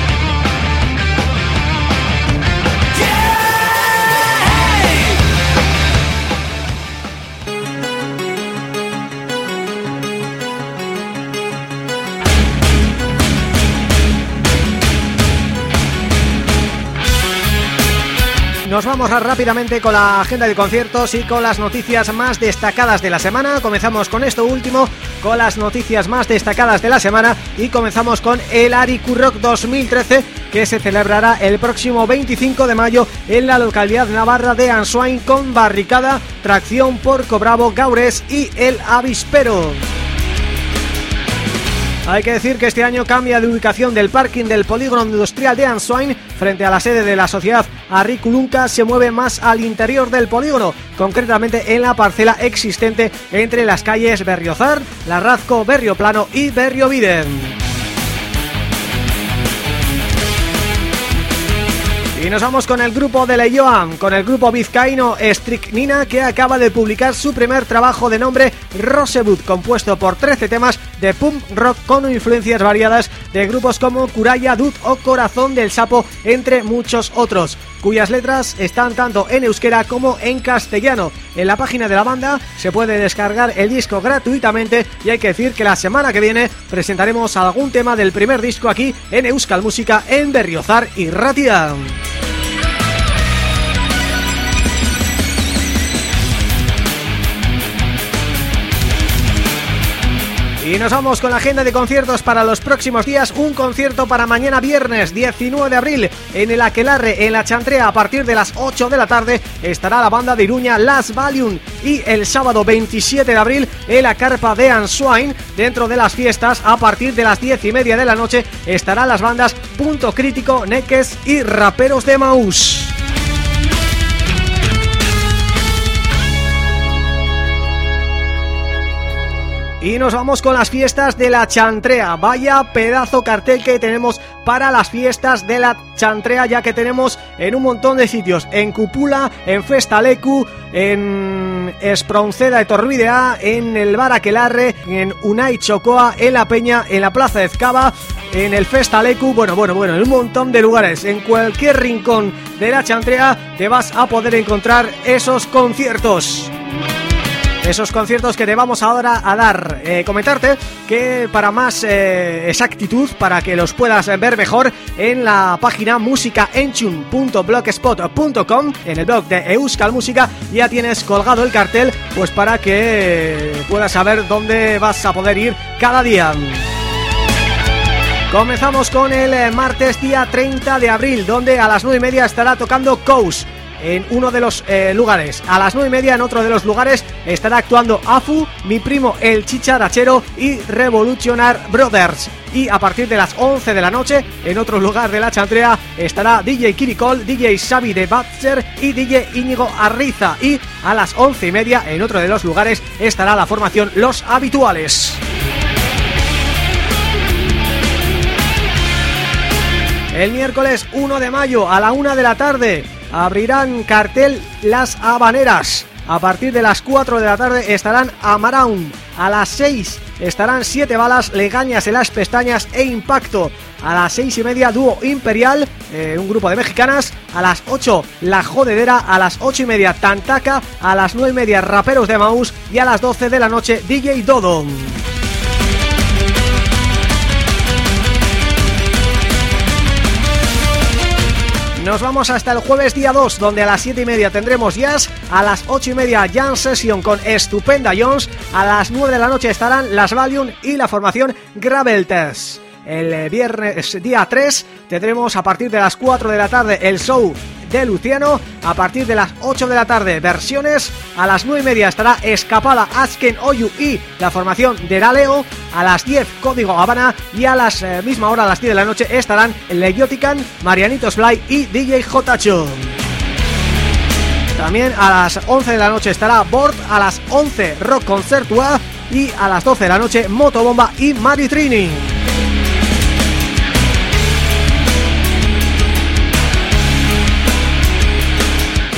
Nos vamos rápidamente con la agenda de conciertos y con las noticias más destacadas de la semana. Comenzamos con esto último, con las noticias más destacadas de la semana y comenzamos con el Ariku Rock 2013 que se celebrará el próximo 25 de mayo en la localidad navarra de Ansoain con barricada, tracción, porco bravo, gaures y el avispero. Hay que decir que este año cambia de ubicación del parking del polígono industrial de Answain frente a la sede de la sociedad Arriculunca se mueve más al interior del polígono, concretamente en la parcela existente entre las calles Berriozar, Larrazco, Berrioplano y Berrioviden. Y nos vamos con el grupo de Leyoam, con el grupo vizcaíno Strychnina que acaba de publicar su primer trabajo de nombre Rosebud, compuesto por 13 temas de punk rock con influencias variadas de grupos como Kuraya, Dud o Corazón del Sapo, entre muchos otros cuyas letras están tanto en euskera como en castellano. En la página de la banda se puede descargar el disco gratuitamente y hay que decir que la semana que viene presentaremos algún tema del primer disco aquí en Euskal Música en Berriozar y Ratia. Y nos vamos con la agenda de conciertos para los próximos días. Un concierto para mañana viernes 19 de abril en el Aquelarre, en la Chantrea, a partir de las 8 de la tarde estará la banda de Iruña Las Valium. Y el sábado 27 de abril en la Carpa de Answine, dentro de las fiestas, a partir de las 10 y media de la noche estarán las bandas Punto Crítico, Neques y Raperos de Maús. Y nos vamos con las fiestas de la Chantrea. Vaya pedazo cartel que tenemos para las fiestas de la Chantrea Ya que tenemos en un montón de sitios En Cupula, en Festalecu, en Espronceda de Torvidea En el Bar Aquelarre, en Unai Chocoa, en La Peña, en la Plaza de Ezcaba En el Festalecu, bueno, bueno, bueno, en un montón de lugares. En cualquier rincón de la Chantrea te vas a poder encontrar esos conciertos esos conciertos que te vamos ahora a dar. Eh, comentarte que para más eh, exactitud, para que los puedas ver mejor, en la página musicaenchun.blogspot.com, en el blog de Euskal Música, ya tienes colgado el cartel, pues para que puedas saber dónde vas a poder ir cada día. Comenzamos con el martes día 30 de abril, donde a las 9 y media estará tocando Kous en uno de los eh, lugares. A las nueve y media en otro de los lugares estará actuando Afu, mi primo el chicharachero y Revolutionar Brothers. Y a partir de las 11 de la noche, en otro lugar de la chantrea, estará DJ Kirikol, DJ Xavi de Batzer y DJ Íñigo Arriza. Y a las once y media, en otro de los lugares, estará la formación Los Habituales. El miércoles 1 de mayo a la 1 de la tarde abrirán cartel Las Habaneras. A partir de las 4 de la tarde estarán Amaraun. A las 6 estarán Siete Balas, Legañas en las Pestañas e Impacto. A las 6 y media Dúo Imperial, eh, un grupo de mexicanas. A las 8 La Jodedera, a las 8 y media Tantaca, a las 9 y media Raperos de Maús y a las 12 de la noche DJ Dodo. Nos vamos hasta el jueves día 2, donde a las 7 y media tendremos Jazz, a las 8 y media Jam Session con Estupenda Jones, a las 9 de la noche estarán Las Valium y la formación Gravel Test. El viernes día 3 tendremos a partir de las 4 de la tarde el show de Luciano a partir de las 8 de la tarde. Versiones a las 9 y media estará Escapada Asken Oyu y la formación de Daleo. A las 10 Código Habana y a las eh, misma hora, a las 10 de la noche, estarán Legiotican, Marianitos Fly y DJ Jotacho. También a las 11 de la noche estará Bord, a las 11 Rock Concertua y a las 12 de la noche Motobomba y Maritrini.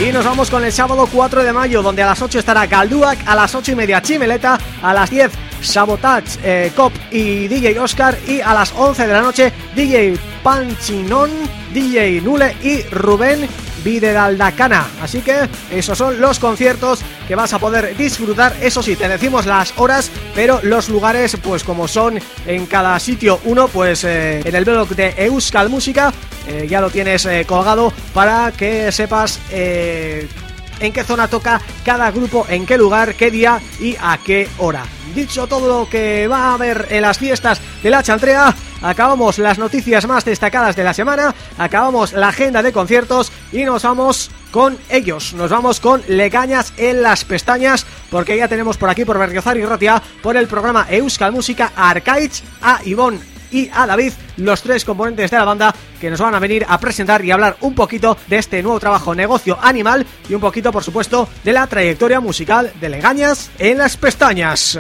Y nos vamos con el sábado 4 de mayo, donde a las 8 estará Galduac, a las 8 y media Chimeleta, a las 10 Sabotage, eh, Cop y DJ Oscar y a las 11 de la noche DJ Panchinon, DJ Nule y Rubén Videaldacana. Así que esos son los conciertos que vas a poder disfrutar. Eso sí, te decimos las horas, pero los lugares, pues como son en cada sitio uno, pues eh, en el blog de Euskal Música eh, ya lo tienes eh, colgado para que sepas en qué zona toca cada grupo, en qué lugar, qué día y a qué hora. Dicho todo lo que va a haber en las fiestas de la Chantrea, acabamos las noticias más destacadas de la semana, acabamos la agenda de conciertos y nos vamos con ellos. Nos vamos con Legañas en las pestañas porque ya tenemos por aquí por Berriozar y Rotia por el programa Euskal Música Arcaich a Ivonne y a David, los tres componentes de la banda que nos van a venir a presentar y hablar un poquito de este nuevo trabajo Negocio Animal y un poquito, por supuesto, de la trayectoria musical de Legañas en las pestañas.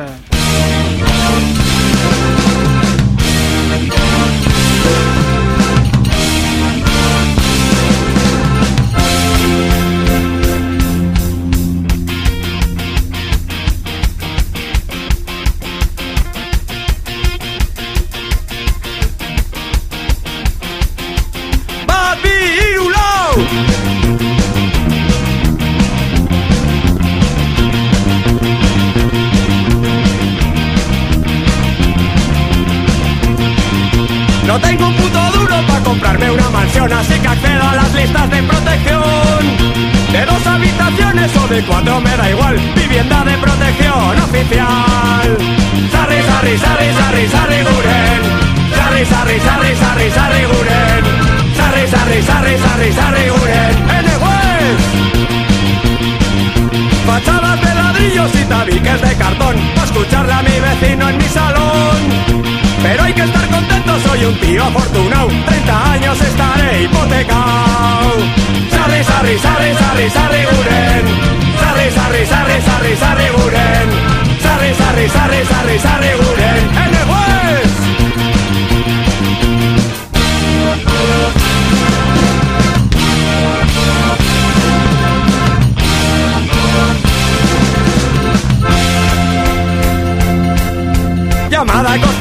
No tengo un puto duro para comprarme una mansión, así que accedo a las listas de protección. De dos habitaciones o de cuatro me da igual, vivienda de protección oficial. Ladrillos y tabiques de cartón, para escucharle a mi vecino en mi salón. Pero hay que estar contento, soy un tío afortunado 30 años estaré hipotecado Sarri, sarri, sarri, sarri, sarri, guren Sarri, sarri, sarri, sarri, sarri, guren Sarri, sarri, sarri, sarri, sarri, guren En el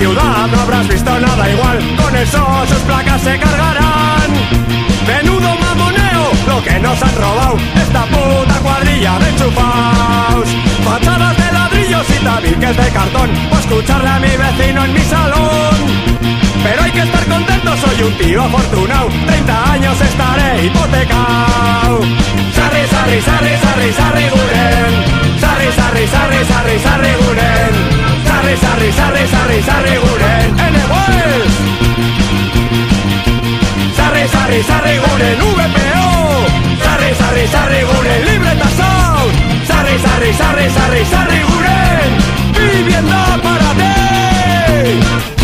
ciudad, no habrás visto nada igual. Con eso sus placas se cargarán. Menudo mamoneo, lo que nos han robado. Esta puta cuadrilla de chupaos Fachadas de ladrillos y tabiques de cartón. O escucharle a mi vecino en mi salón. Pero hay que estar contento, soy un tío afortunado. 30 años estaré hipotecado Sarri, sarri, sarri, sarri, sarri, guren Sarri, sarri, sarri, sarri, sarri, guren Sarri, sarri, sarri, sarri, sarri, guren En el West Sarri, sarri, sarri, guren VPO Sarri, sarri, sarri, guren Libreta Sound. Sarri, sarri, sarri, sarri, sarri, guren Vivienda para ti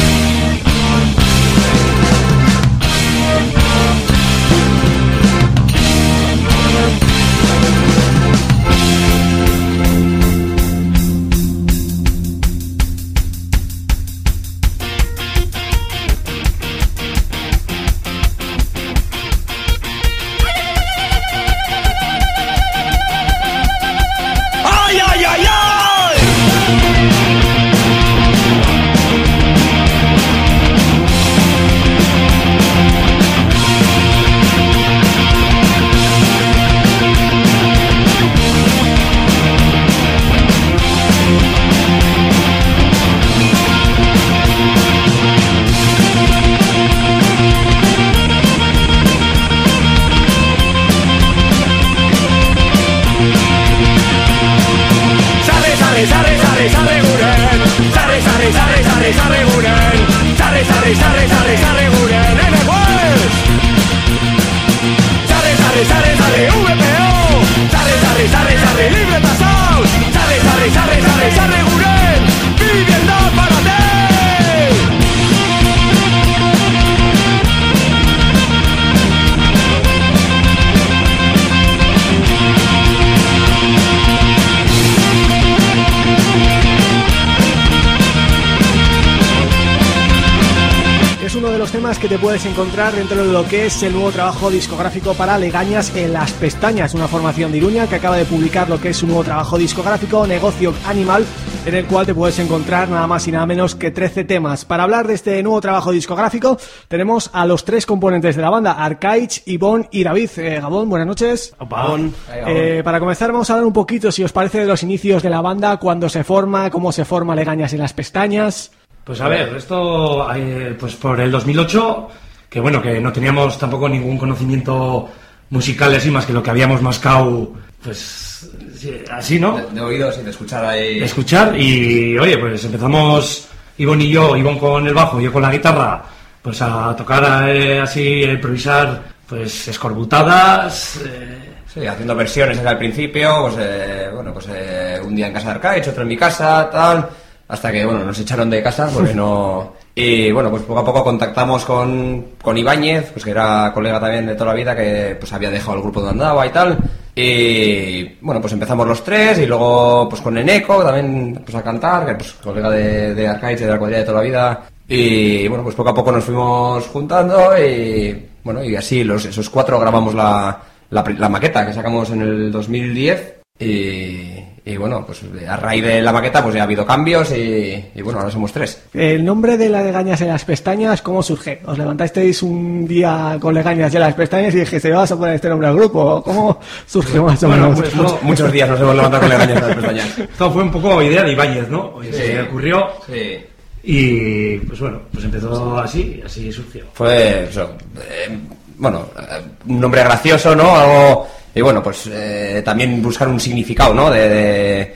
puedes encontrar dentro de lo que es el nuevo trabajo discográfico para Legañas en las pestañas, una formación de Iruña que acaba de publicar lo que es su nuevo trabajo discográfico, Negocio Animal, en el cual te puedes encontrar nada más y nada menos que 13 temas. Para hablar de este nuevo trabajo discográfico, tenemos a los tres componentes de la banda, Arcaich, Ivonne y David. Eh, Gabón, buenas noches. Gabón. Eh, para comenzar vamos a hablar un poquito, si os parece, de los inicios de la banda, cuándo se forma, cómo se forma Legañas en las pestañas... Pues a ver, esto eh, pues por el 2008, que bueno, que no teníamos tampoco ningún conocimiento musical así más que lo que habíamos mascado, pues sí, así, ¿no? De, de oídos y de escuchar ahí. De escuchar y oye, pues empezamos Ivonne y yo, Ivonne con el bajo, yo con la guitarra, pues a tocar eh, así, a improvisar, pues escorbutadas. eh, Sí, haciendo versiones al principio, pues eh, bueno, pues eh, un día en casa de Arcaich, otro en mi casa, tal, hasta que bueno, nos echaron de casa porque no y bueno, pues poco a poco contactamos con, con Ibáñez, pues que era colega también de toda la vida, que pues había dejado el grupo donde andaba y tal. Y bueno, pues empezamos los tres y luego pues con Eneco también pues a cantar, que pues colega de, de Arcaich, de la cuadrilla de toda la vida. Y bueno, pues poco a poco nos fuimos juntando y bueno, y así los, esos cuatro grabamos la, la, la maqueta que sacamos en el 2010 y, y bueno, pues a raíz de la maqueta pues ya ha habido cambios y, y bueno, ahora somos tres. El nombre de la Legañas en las pestañas, ¿cómo surge? ¿Os levantasteis un día con Legañas en las pestañas y dijiste, vas a poner este nombre al grupo? ¿Cómo surgió más o Bueno, menos? pues no, Muchos días nos hemos levantado con legañas en las pestañas. Esto fue un poco idea de Ibáñez, ¿no? Oye, Se le ocurrió Sí. y pues bueno, pues empezó así y así surgió. Fue eso, eh, bueno, eh, un nombre gracioso, ¿no? Algo, y bueno, pues eh, también buscar un significado, ¿no? De, de,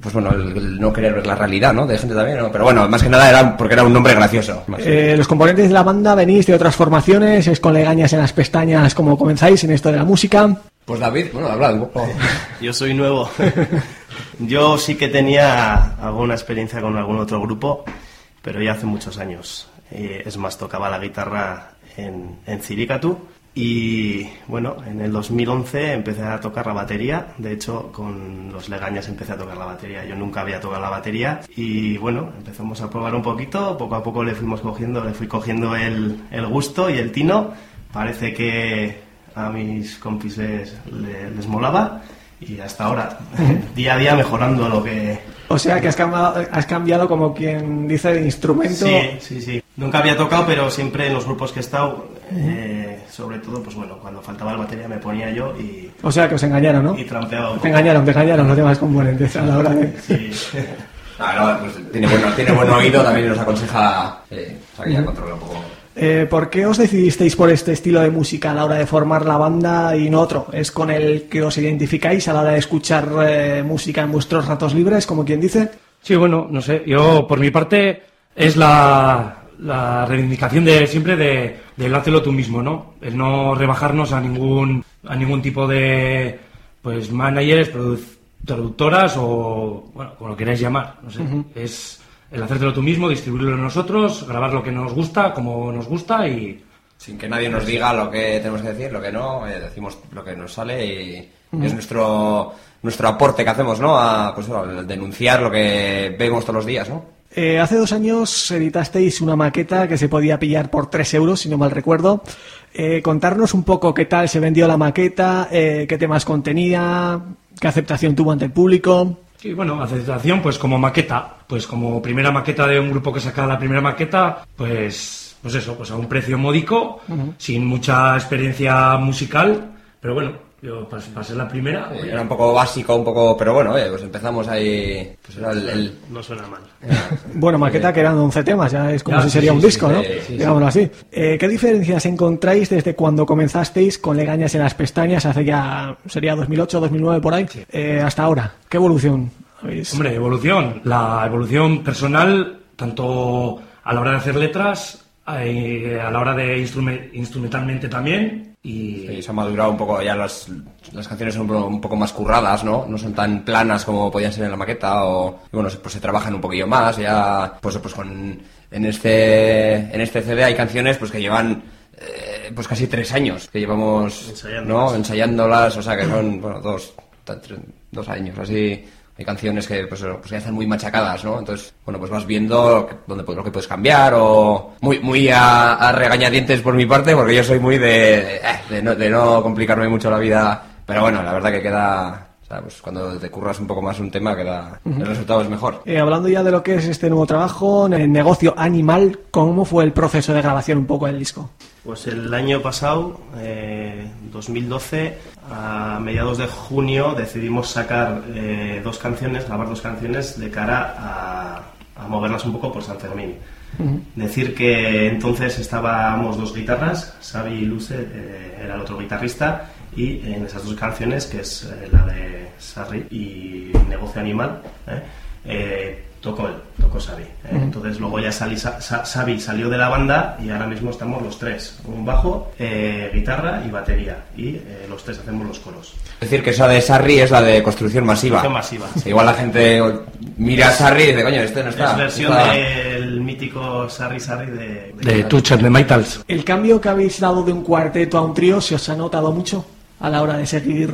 pues bueno, el, el no querer ver la realidad, ¿no? De gente también, ¿no? Pero bueno, más que nada era porque era un nombre gracioso. Eh, los componentes de la banda venís de otras formaciones, es con Legañas en las pestañas como comenzáis en esto de la música. Pues David, bueno, habla un poco. Yo soy nuevo. Yo sí que tenía alguna experiencia con algún otro grupo, pero ya hace muchos años. Eh, es más, tocaba la guitarra en, en Ciricatu y bueno, en el 2011 empecé a tocar la batería. De hecho, con los Legañas empecé a tocar la batería. Yo nunca había tocado la batería y bueno, empezamos a probar un poquito. Poco a poco le fuimos cogiendo, le fui cogiendo el, el gusto y el tino. Parece que a mis compis les, le- les molaba y hasta ahora, día a día mejorando lo que... O sea que has cambiado, has cambiado como quien dice de instrumento. Sí, sí, sí. Nunca había tocado, pero siempre en los grupos que he estado, eh, sobre todo, pues bueno, cuando faltaba la batería me ponía yo y, O sea que os engañaron, ¿no? y trampeaba Te engañaron, te engañaron los demás componentes a la hora de... Sí. Ah, no, pues tiene, buen, tiene buen oído, también nos aconseja, eh, o sea, que ya controla un poco. Eh, ¿Por qué os decidisteis por este estilo de música a la hora de formar la banda y no otro? ¿Es con el que os identificáis a la hora de escuchar eh, música en vuestros ratos libres, como quien dice? Sí, bueno, no sé, yo por mi parte es la, la reivindicación de siempre de, del hazlo tú mismo, ¿no? El no rebajarnos a ningún, a ningún tipo de pues managers, produ- productoras o, bueno, como lo queráis llamar, no sé. Es el hacértelo tú mismo, distribuirlo nosotros, grabar lo que nos gusta, como nos gusta y... Sin que nadie nos diga lo que tenemos que decir, lo que no, eh, decimos lo que nos sale y es nuestro nuestro aporte que hacemos, ¿no? A, pues, al denunciar lo que vemos todos los días, ¿no? Eh, hace dos años editasteis una maqueta que se podía pillar por 3 euros, si no mal recuerdo. Eh, contarnos un poco qué tal se vendió la maqueta, eh, qué temas contenía, qué aceptación tuvo ante el público. Sí, bueno, aceptación, pues como maqueta, pues como primera maqueta de un grupo que saca la primera maqueta, pues, pues eso, pues a un precio módico, sin mucha experiencia musical, pero bueno, yo pas- pasé la primera. Oye, Era un poco básico, un poco, pero bueno, eh, pues empezamos ahí, pues era el, el- No suena mal. Bueno, maqueta que eran 11 temas, ya es como Ya, si sí, sería sí, un disco, sí, ¿no? sí, sí. Digámoslo así. Eh, ¿Qué diferencias encontráis desde cuando comenzasteis con Legañas en las pestañas, hace ya, sería 2008, 2009 por ahí, eh, hasta ahora? ¿Qué evolución habéis? Hombre, evolución. La evolución personal, tanto a la hora de hacer letras, eh, a la hora de instrume- instrumentalmente también, y se ha madurado un poco, ya las, las canciones son un poco, un poco más curradas, ¿no? No son tan planas como podían ser en la maqueta, o, y bueno, se- pues se trabajan un poquillo más, ya, pues, pues con, en este, en este CD hay canciones, pues que llevan, eh, pues casi tres años, que llevamos, Ensayándolas. ¿no? Ensayándolas, o sea que son, bueno, dos, dos años, así, hay canciones que pues, pues ya están muy machacadas, ¿no? Entonces, bueno, pues vas viendo dónde, lo que puedes cambiar o muy muy a, a regañadientes por mi parte, porque yo soy muy de, eh, de, no, de no complicarme mucho la vida. Pero bueno, la verdad que queda... O sea, pues cuando te curras un poco más un tema, queda, el resultado es mejor. Eh, hablando ya de lo que es este nuevo trabajo, el negocio animal, ¿cómo fue el proceso de grabación un poco del disco? Pues el año pasado, eh, 2012, a mediados de junio, decidimos sacar eh, dos canciones, grabar dos canciones de cara a, a moverlas un poco por San Fermín. Decir que entonces estábamos dos guitarras, Xavi y Luce eh, era el otro guitarrista, y en esas dos canciones, que es eh, la de Sarri y Negocio Animal, eh, eh, tocó él, tocó Xavi. eh. Entonces luego ya salí, Sa- Sa- Xavi salió de la banda y ahora mismo estamos los tres, un bajo, eh, guitarra y batería, y eh, los tres hacemos los coros. Es decir, que esa de Sarri es la de construcción masiva. Construcción masiva, sí. Igual la gente mira a Sarri y dice, coño, este no está. Es versión está- del mítico Sarri Sarri de... De Touch and the Metals. ¿El cambio que habéis dado de un cuarteto a un trío se os ha notado mucho a la hora de seguir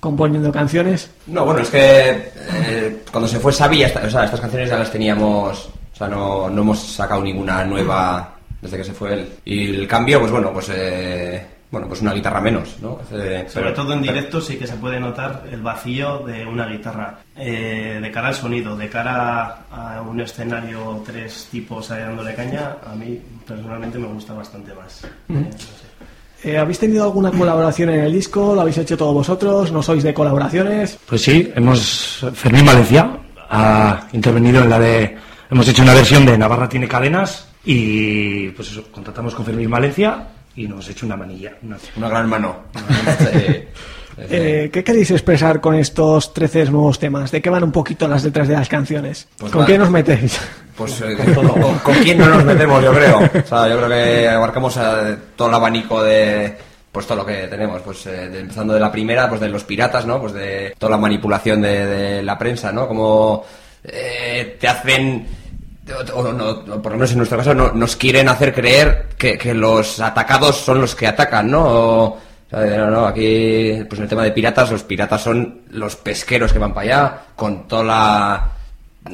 componiendo canciones? No, bueno, es que eh, cuando se fue está- o sea, estas canciones ya las teníamos, o sea, no, no hemos sacado ninguna nueva desde que se fue él. Y el cambio, pues bueno, pues eh, bueno, pues una guitarra menos, ¿no? Eh, Sobre pero- todo en directo sí que se puede notar el vacío de una guitarra. Eh, de cara al sonido, de cara a un escenario tres tipos dándole caña, a mí personalmente me gusta bastante más. Eh, no sé. Eh, ¿Habéis tenido alguna colaboración en el disco? ¿Lo habéis hecho todos vosotros? ¿No sois de colaboraciones? Pues sí, hemos Fermín Valencia ha intervenido en la de hemos hecho una versión de Navarra tiene cadenas y pues eso, contratamos con Fermín Valencia y nos hemos hecho una manilla, una, una gran mano. Eh, ¿Qué queréis expresar con estos 13 nuevos temas? ¿De qué van un poquito las letras de las canciones? Pues ¿Con qué nos metéis? Pues eh, con, con- con quién no nos metemos, yo creo. O sea, yo creo que abarcamos eh, todo el abanico de pues todo lo que tenemos, pues eh, de- empezando de la primera, pues de los piratas, ¿no? Pues de toda la manipulación de, de la prensa, ¿no? Como eh, te hacen o, no, por lo menos en nuestro caso no- nos quieren hacer creer que, que los atacados son los que atacan, ¿no? O, no, no, aquí, pues en el tema de piratas, los piratas son los pesqueros que van para allá, con toda la,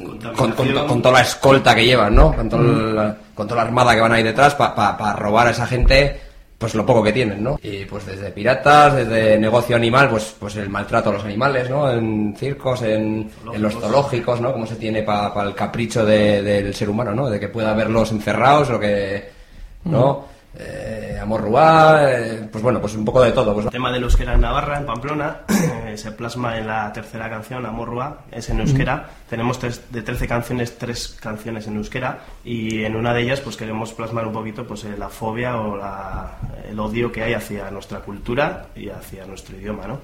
con, con- con toda la escolta que llevan, ¿no? Con, toda la, con toda la armada que van ahí detrás para robar a esa gente, pues lo poco que tienen, ¿no? Y pues desde piratas, desde negocio animal, pues pues el maltrato a los animales, ¿no? En circos, en, en los zoológicos, ¿no? Como se tiene para el capricho de- del ser humano, ¿no? De que pueda verlos encerrados o que, ¿no? Eh, amor ruá, eh, pues bueno, pues un poco de todo. Pues, El tema del euskera en Navarra, en Pamplona, eh, se plasma en la tercera canción, Amorrua, es en euskera. Tenemos tres- de 13 canciones, tres canciones en euskera y en una de ellas pues queremos plasmar un poquito pues eh, la fobia o la- el odio que hay hacia nuestra cultura y hacia nuestro idioma, ¿no?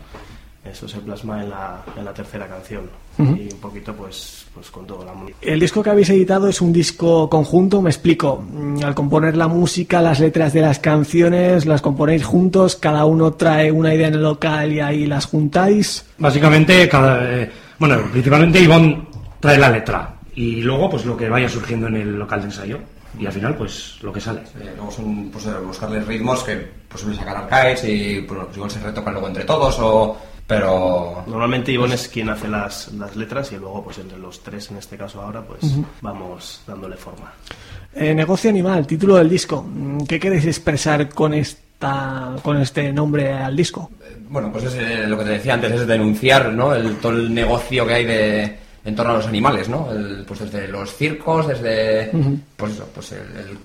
Eso se plasma en la, en la tercera canción Ujú. y un poquito pues, pues con todo la música. El disco que habéis editado es un disco conjunto, me explico. Mm, Al componer la música, las letras de las canciones, las componéis juntos, cada uno trae una idea en el local y ahí las juntáis. Básicamente, cada, eh, bueno, principalmente Ivonne trae la letra y luego pues lo que vaya surgiendo en el local de ensayo y al final pues lo que sale. Eh, luego son pues, eh, buscarles ritmos que pues suelen sacar arcades y pues igual se retocan luego entre todos o pero Normalmente Ivonne es quien hace las, las letras y luego pues entre los tres en este caso ahora pues vamos dándole forma. Eh, Negocio Animal, título del disco. Mm, ¿Qué queréis expresar con esta con este nombre al disco? bueno pues es eh, lo que te decía antes es denunciar no el todo el negocio que hay de en torno a los animales no El- pues desde los circos desde pues eso pues el, el-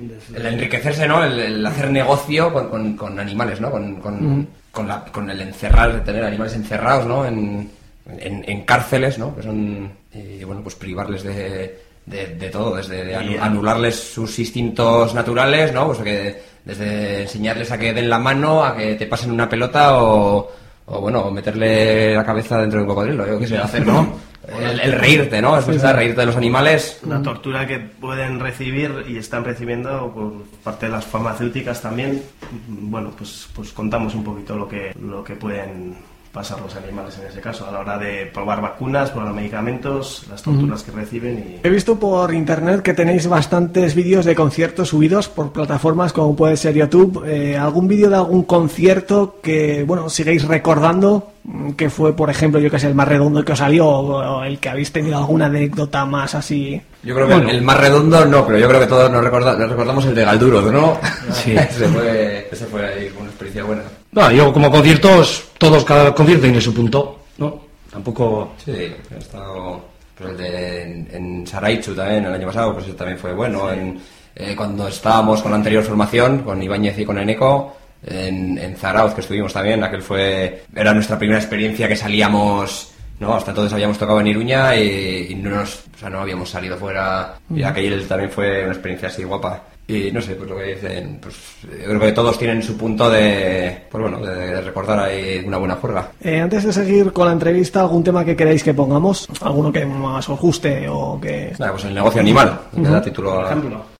el- el enriquecerse no el, el hacer negocio con, con- con animales no con. Con la- con el encerrar de tener animales encerrados no en, en, en cárceles no que son y bueno pues privarles de de, de todo, desde de anu- Y- anularles sus instintos naturales, ¿no? Pues que desde enseñarles a que den la mano, a que te pasen una pelota o, o bueno, meterle la cabeza dentro de un cocodrilo, yo qué sé, hacer, ¿no? El, el reírte, ¿no? Es Sí, sí. reírte de los animales. La tortura que pueden recibir y están recibiendo por parte de las farmacéuticas también, bueno, pues, pues contamos un poquito lo que, lo que pueden pasar los animales en ese caso, a la hora de probar vacunas, probar medicamentos, las torturas que reciben y... He visto por internet que tenéis bastantes vídeos de conciertos subidos por plataformas como puede ser YouTube. Eh, ¿Algún vídeo de algún concierto que, bueno, sigáis recordando mm, que fue, por ejemplo, yo que sé, el más redondo que os salió o el que habéis tenido alguna anécdota más así? Yo creo que el más redondo no, pero yo creo que todos nos, recorda- nos recordamos el de Galduro, ¿no? Sí. ese fue, ese fue ahí una experiencia buena. No, yo como conciertos, todos cada concierto tiene su punto, ¿no? Tampoco... Sí, he estado pues el de en, en Saraichu también el año pasado, pues también fue bueno. En, eh, cuando estábamos con la anterior formación, con Ibáñez y con Eneco, en, en Zarauz, que estuvimos también, aquel fue, era nuestra primera experiencia que salíamos, ¿no? Hasta entonces habíamos tocado en Iruña y, y no nos, o sea, no habíamos salido fuera, y aquel también fue una experiencia así guapa. Y no sé, pues lo que dicen, pues yo creo que todos tienen su punto de, pues bueno, de, de recordar ahí una buena juerga. Eh, antes de seguir con la entrevista, ¿algún tema que queráis que pongamos? ¿Alguno que más os guste o que...? Nada, pues el negocio animal, que da título a... Ejemplo.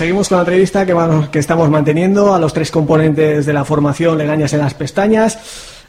Seguimos con la entrevista que, vamos- que estamos manteniendo a los tres componentes de la formación Legañas en las pestañas.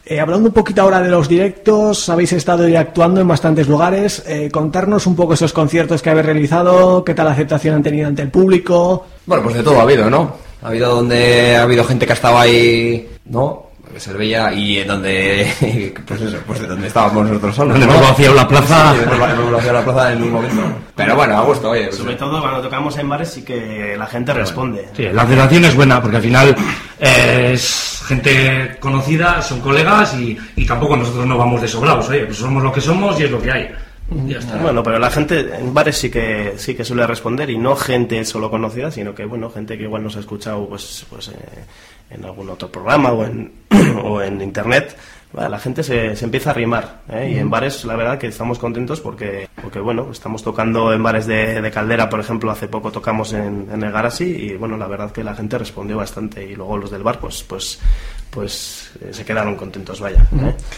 Eh, hablando un poquito ahora de los directos, habéis estado ya actuando en bastantes lugares. Eh, contarnos un poco esos conciertos que habéis realizado, qué tal aceptación han tenido ante el público. Bueno, pues de todo ha habido, ¿no? Ha habido donde ha habido gente que ha estado ahí, ¿no? Que se veía y donde, pues eso, pues de donde estábamos nosotros solos. Donde ¿no? hemos vaciado la plaza. Sí, hemos, vaciado la plaza en un momento. Pero bueno, a gusto, oye. pues, Sobre todo cuando tocamos en bares sí que la gente responde. Sí, la aceleración es buena porque al final eh, es gente conocida, son colegas y, y tampoco nosotros no vamos de sobrados, oye, pues somos lo que somos y es lo que hay. Ya está. Bueno, pero la gente en bares sí que sí que suele responder y no gente solo conocida, sino que bueno, gente que igual nos ha escuchado pues pues eh, en algún otro programa o en o en internet. La gente se, se empieza a rimar ¿eh? y en bares la verdad que estamos contentos porque, porque bueno, estamos tocando en bares de, de Caldera, por ejemplo, hace poco tocamos en, en el Garasi y bueno, la verdad que la gente respondió bastante y luego los del bar pues pues pues eh, se quedaron contentos, vaya.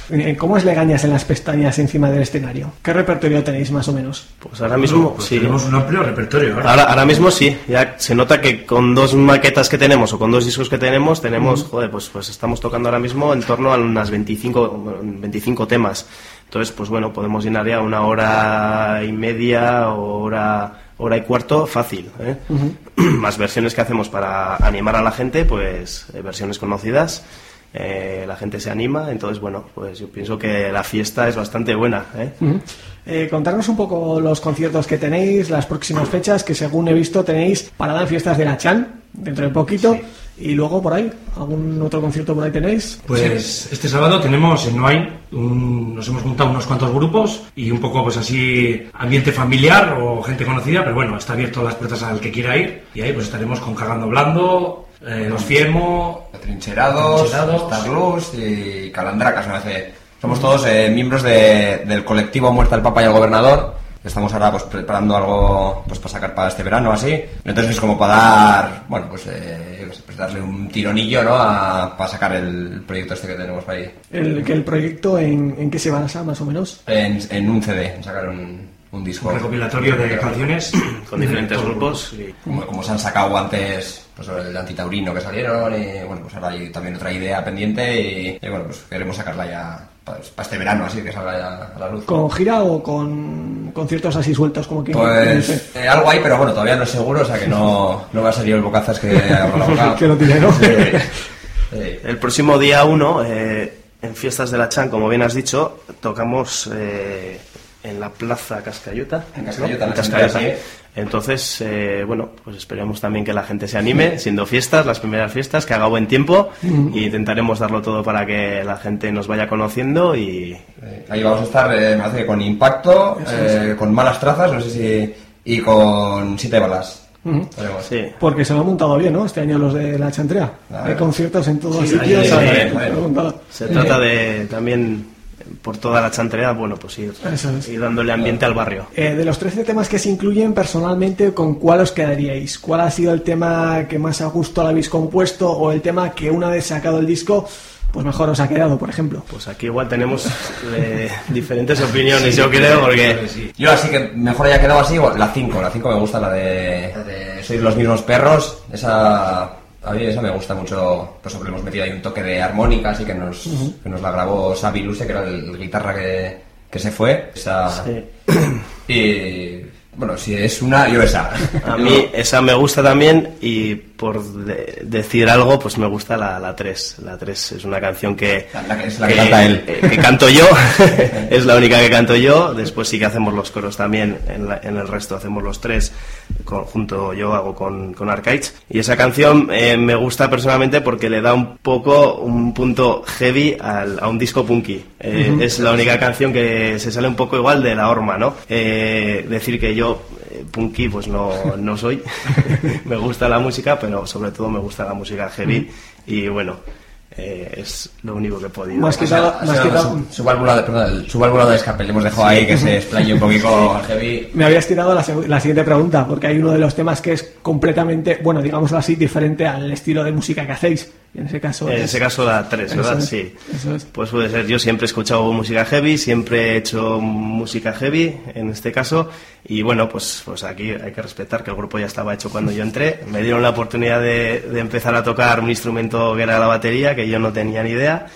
¿eh? ¿Cómo es legañas en las pestañas encima del escenario? ¿Qué repertorio tenéis más o menos? Pues ahora mismo Pues sí. Tenemos un amplio repertorio. ¿verdad? Ahora, ahora mismo sí, ya se nota que con dos maquetas que tenemos o con dos discos que tenemos, tenemos, joder, pues, pues estamos tocando ahora mismo en torno a unas 25, 25 temas. Entonces, pues bueno, podemos llenar ya una hora y media o hora, hora y cuarto fácil. ¿eh? Más versiones que hacemos para animar a la gente, pues eh, versiones conocidas. eh, la gente se anima, entonces bueno, pues yo pienso que la fiesta es bastante buena. ¿eh? Eh, contarnos un poco los conciertos que tenéis, las próximas fechas, que según he visto tenéis parada en fiestas de la Chan, dentro de poquito, y luego por ahí, ¿algún otro concierto por ahí tenéis? Pues este sábado tenemos en Noain, un- nos hemos juntado unos cuantos grupos y un poco pues así ambiente familiar o gente conocida, pero bueno, está abierto las puertas al que quiera ir y ahí pues estaremos con Cagando Blando, eh, Los Fiemo, Trincherados, Trincherados. Starluz y Calandracas. me parece. Somos todos eh, miembros de- del colectivo Muerta el Papa y el Gobernador. Estamos ahora pues, preparando algo pues, para sacar para este verano así. Entonces es como para dar, bueno, pues, eh, pues darle un tironillo, ¿no? A- para sacar el proyecto este que tenemos para ahí. El, que el proyecto en, en qué se basa más o menos. En, en un CD, en sacar un, un disco. un recopilatorio de canciones Con diferentes grupos. y- Como, como se han sacado antes pues el antitaurino que salieron y bueno pues ahora hay también otra idea pendiente y, y, bueno pues queremos sacarla ya para, este verano así que salga ya a la luz ¿Con gira o con conciertos así sueltos como dice? pues eh, algo hay pero bueno todavía no es seguro o sea que no, no va a salir el bocazas que abro la boca Que lo tiene, ¿no? Sí. Sí. El próximo día 1, en Fiestas de la Chan, como bien has dicho, tocamos eh, en la Plaza Cascayuta. En Cascayuta, ¿no? en la Cascayuta, sí. Entonces, eh, bueno, pues esperemos también que la gente se anime, siendo fiestas, las primeras fiestas, que haga buen tiempo y intentaremos darlo todo para que la gente nos vaya conociendo y... Eh, ahí vamos a estar eh, me parece que con impacto eh, con malas trazas no sé si y con siete balas. Sí. Porque se lo han montado bien, ¿no? Este año los de la Chantrea. Hay conciertos en todos los Sí, sitios. sí, Se trata de también, por toda la chantería, bueno, pues ir, es. ir dándole ambiente al barrio. Eh, de los 13 temas que se incluyen, personalmente, ¿con cuál os quedaríais? ¿Cuál ha sido el tema que más a gusto lo habéis compuesto o el tema que una vez sacado el disco, pues mejor os ha quedado, por ejemplo? Pues aquí igual tenemos eh, diferentes opiniones, yo creo, porque... Yo así que mejor haya quedado así, la 5, la 5 me gusta, la de, la de Sois los mismos perros, esa a mí esa me gusta mucho, pues le hemos metido ahí un toque de armónica, así que nos, que nos la grabó Xavi Luce, que era el, el guitarra que, que se fue, esa, Sí. y bueno, si es una, yo esa. A mí esa me gusta también y por de- decir algo, pues me gusta la, la 3. La 3 es una canción que, La- la que- es la que canta él. eh, que canto yo, es la única que canto yo. Después sí que hacemos los coros también, en, el resto hacemos los tres, con- junto yo hago con, con Arcades. Y esa canción eh, me gusta personalmente porque le da un poco, un punto heavy al- a un disco punky. Eh. Es la única canción que se sale un poco igual de la horma, ¿no? Decir que yo punky pues no, no soy. me gusta la música, pero sobre todo me gusta la música heavy. Y bueno, eh, es lo único que he podido. Más que nada- más nada- su, su válvula de, perdón, el- su válvula de escape le hemos dejado ahí que se explaye un poquito heavy. Me habías tirado la, la siguiente pregunta, porque hay uno de los temas que es completamente, bueno, digámoslo así, diferente al estilo de música que hacéis. En ese caso. En es- ese caso la 3, Eso ¿verdad? es, Sí. es. Pues puede ser. Yo siempre he escuchado música heavy, siempre he hecho música heavy en este caso. Y bueno, pues, pues aquí hay que respetar que el grupo ya estaba hecho cuando yo entré. Me dieron la oportunidad de, de empezar a tocar un instrumento que era la batería, que yo no tenía ni idea.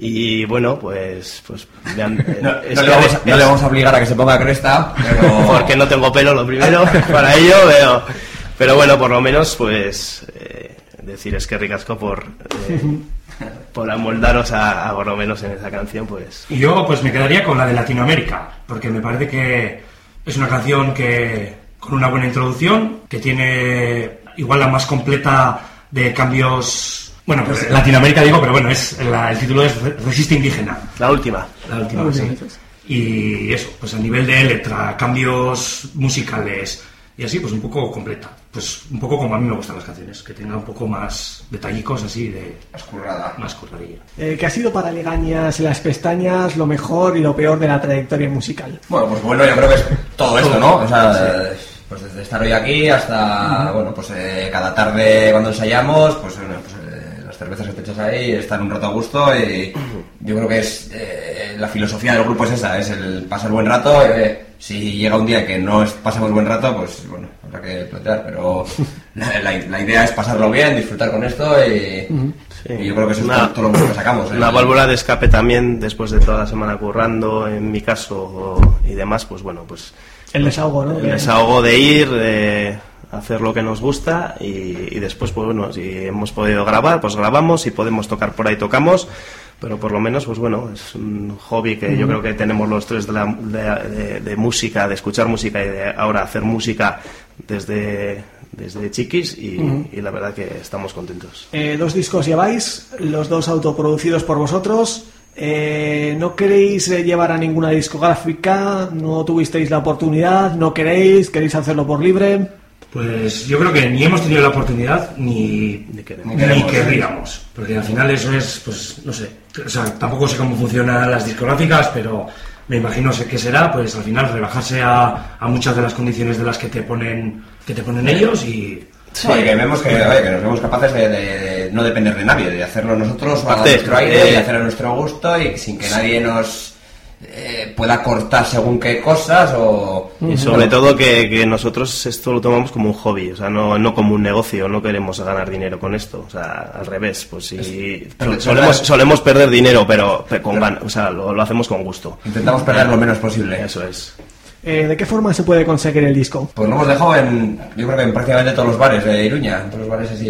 Y bueno, pues. pues me han- No, no le vamos, a- no le vamos a obligar a que se ponga cresta, pero... porque no tengo pelo lo primero para ello, pero, pero bueno, por lo menos pues eh, decir es que ricasco por, eh, por amoldaros a, a por lo menos en esa canción, pues... Y yo pues me quedaría con la de Latinoamérica, porque me parece que es una canción que con una buena introducción, que tiene igual la más completa de cambios... Bueno, pues Latinoamérica digo, pero bueno, es la- el título es Re- Resiste Indígena. La última. La última, sí. Y eso, pues a nivel de letra, cambios musicales y así, pues un poco completa. Pues un poco como a mí me gustan las canciones, que tenga un poco más detallicos así de... Más currada. Más curradilla. Eh, ¿Qué ha sido para Legañas en las pestañas lo mejor y lo peor de la trayectoria musical? Bueno, pues bueno, yo creo que es todo esto, ¿no? O sea, pues desde estar hoy aquí hasta, bueno, pues eh, cada tarde cuando ensayamos, pues, bueno, pues eh, las cervezas que te echas ahí, estar un rato a gusto y yo creo que es eh, la filosofía del grupo es esa, es el pasar buen rato. eh, si llega un día que no es- pasamos buen rato, pues bueno, habrá que plantear, pero la, la- la idea es pasarlo bien, disfrutar con esto y, y yo creo que eso es Una- todo, todo lo que sacamos. ¿eh? Una válvula de escape también después de toda la semana currando, en mi caso y demás, pues bueno, pues El desahogo, ¿no? el desahogo de ir, de hacer lo que nos gusta y, y después, pues bueno, si hemos podido grabar, pues grabamos, si podemos tocar por ahí, tocamos, pero por lo menos, pues bueno, es un hobby que yo creo que tenemos los tres de, la- de- de- de música, de escuchar música y de ahora hacer música desde, desde chiquis y la verdad que estamos contentos. Eh, dos discos lleváis, los dos autoproducidos por vosotros. Eh, ¿No queréis eh, llevar a ninguna discográfica? ¿No tuvisteis la oportunidad? ¿No queréis? ¿Queréis hacerlo por libre? Pues yo creo que ni hemos tenido la oportunidad ni, ni, queremos. querríamos. Porque al final eso es, pues, no sé. O sea, tampoco sé cómo funcionan las discográficas, pero me imagino sé que será, pues al final rebajarse a, a muchas de las condiciones de las que te ponen, que te ponen ellos y. Y que vemos que, oye, que nos vemos capaces de, de- de no depender de nadie, de hacerlo nosotros a nuestro aire, eh, y hacerlo a nuestro gusto y sin que nadie nos eh, pueda cortar según qué cosas o... Y sobre todo que, que nosotros esto lo tomamos como un hobby, o sea, no, no como un negocio, no queremos ganar dinero con esto, o sea, al revés, pues sí, pero- sol- solemos, solemos perder dinero, pero, pero con gan- o sea, lo, lo hacemos con gusto. Intentamos perder lo menos posible. Eso es. Eh, ¿De qué forma se puede conseguir el disco? Pues lo hemos dejado en, yo creo que en prácticamente todos los bares de Iruña, en todos los bares así...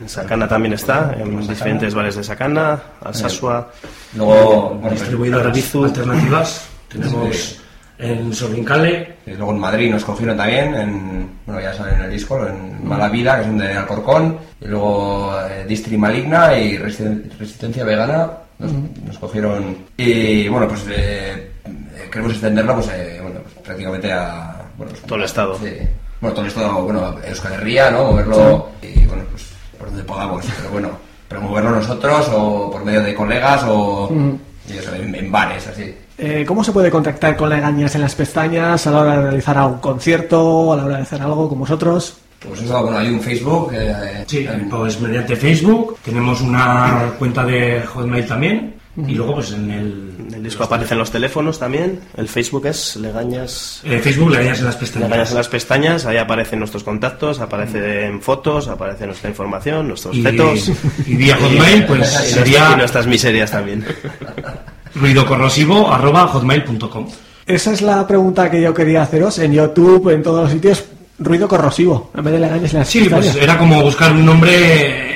En Sacana también está, en diferentes bares de Sacana, Alsasua. Luego, bueno, distribuidoras alternativas. Tenemos en Sorrincale. Y luego en Madrid nos cogieron también, en, bueno, ya saben en el disco, en Mala Vida, que son de Alcorcón, y luego eh, Distri Maligna y Resisten- Resistencia Vegana nos, nos cogieron. Y bueno, pues eh, eh, queremos extenderlo pues, eh, bueno, pues, prácticamente a bueno, pues, Todo el estado. sí. Bueno, todo el estado, bueno, Euskal Herria, ¿no? Moverlo y bueno, pues por donde podamos, pero bueno, pero moverlo nosotros o por medio de colegas o eso, en, en bares, así. Eh, ¿Cómo se puede contactar con Legañas en las pestañas a la hora de realizar algún concierto, a la hora de hacer algo con vosotros? Pues eso, bueno, hay un Facebook. eh, Sí, pues mediante Facebook. Tenemos una cuenta de Hotmail también. Y luego, pues en el. En el disco aparecen los teléfonos también, el Facebook es Legañas... Eh, Facebook, Legañas en las pestañas. Legañas en las pestañas, ahí aparecen nuestros contactos, aparecen fotos, aparece nuestra información, nuestros Y- fetos. y vía Hotmail, pues, Y sería- nuestras- y nuestras miserias también. ruidocorrosivo arroba hotmail.com. Esa es la pregunta que yo quería haceros en YouTube, en todos los sitios. Ruido corrosivo, en vez de Legañas en las Sí, pestañas. pues era como buscar un nombre.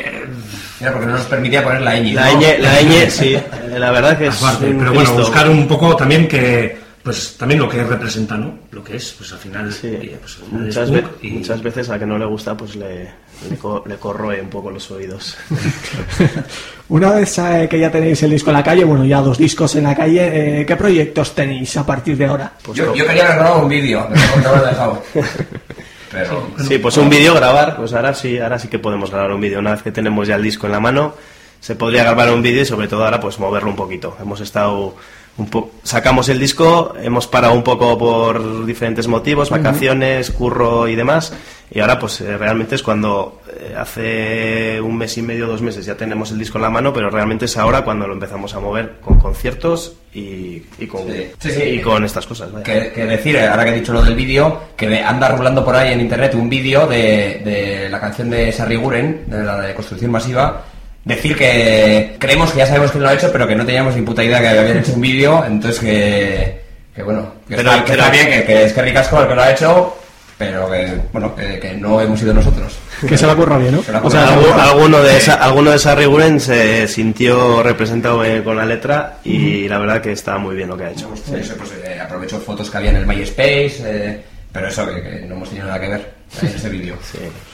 Mira, porque no nos permitía poner la ñ. La ¿no? ñ, la ñ, sí, la verdad que es Aparte, pero bueno, Cristo. buscar un poco también que. Pues también lo que representa, ¿no? Lo que es, pues al final. oye, pues, al final es Muchas, punk ve- y- muchas veces a que no le gusta pues le, le, co- le corroe un poco los oídos. Una vez eh, que ya tenéis el disco en la calle, bueno, ya dos discos en la calle, eh, ¿qué proyectos tenéis a partir de ahora? Yo, yo quería haber grabado un vídeo, pero no lo he dejado. Pero, Sí, pues un vídeo grabar, pues ahora sí, ahora sí que podemos grabar un vídeo. Una vez que tenemos ya el disco en la mano, se podría grabar un vídeo y sobre todo ahora pues moverlo un poquito. Hemos estado un po sacamos el disco, hemos parado un poco por diferentes motivos, vacaciones, curro y demás, y ahora pues eh, realmente es cuando eh, hace un mes y medio, dos meses ya tenemos el disco en la mano, pero realmente es ahora cuando lo empezamos a mover con conciertos y, y con, Sí, sí. y con estas cosas. vaya. que, que decir, eh, ahora que he dicho lo del vídeo, que anda rulando por ahí en internet un vídeo de, de la canción de Sarri Guren, de la de construcción masiva. Decir que creemos que ya sabemos quién lo ha hecho, pero que no teníamos ni puta idea que habían hecho un vídeo, entonces que, que bueno, que, Pero- está, que pero- está bien, que, que es que Ricasco el que lo ha hecho, pero que, bueno, que, que no hemos sido nosotros. Que se la curra bien, ¿no? Se la O sea, algu- alguno de esa, alguno de Sarriguren se sintió representado eh, con la letra y la verdad que está muy bien lo que ha hecho. Sí, eso, pues, eh, aprovecho fotos que había en el MySpace, eh, pero eso que, que no hemos tenido nada que ver en ese vídeo.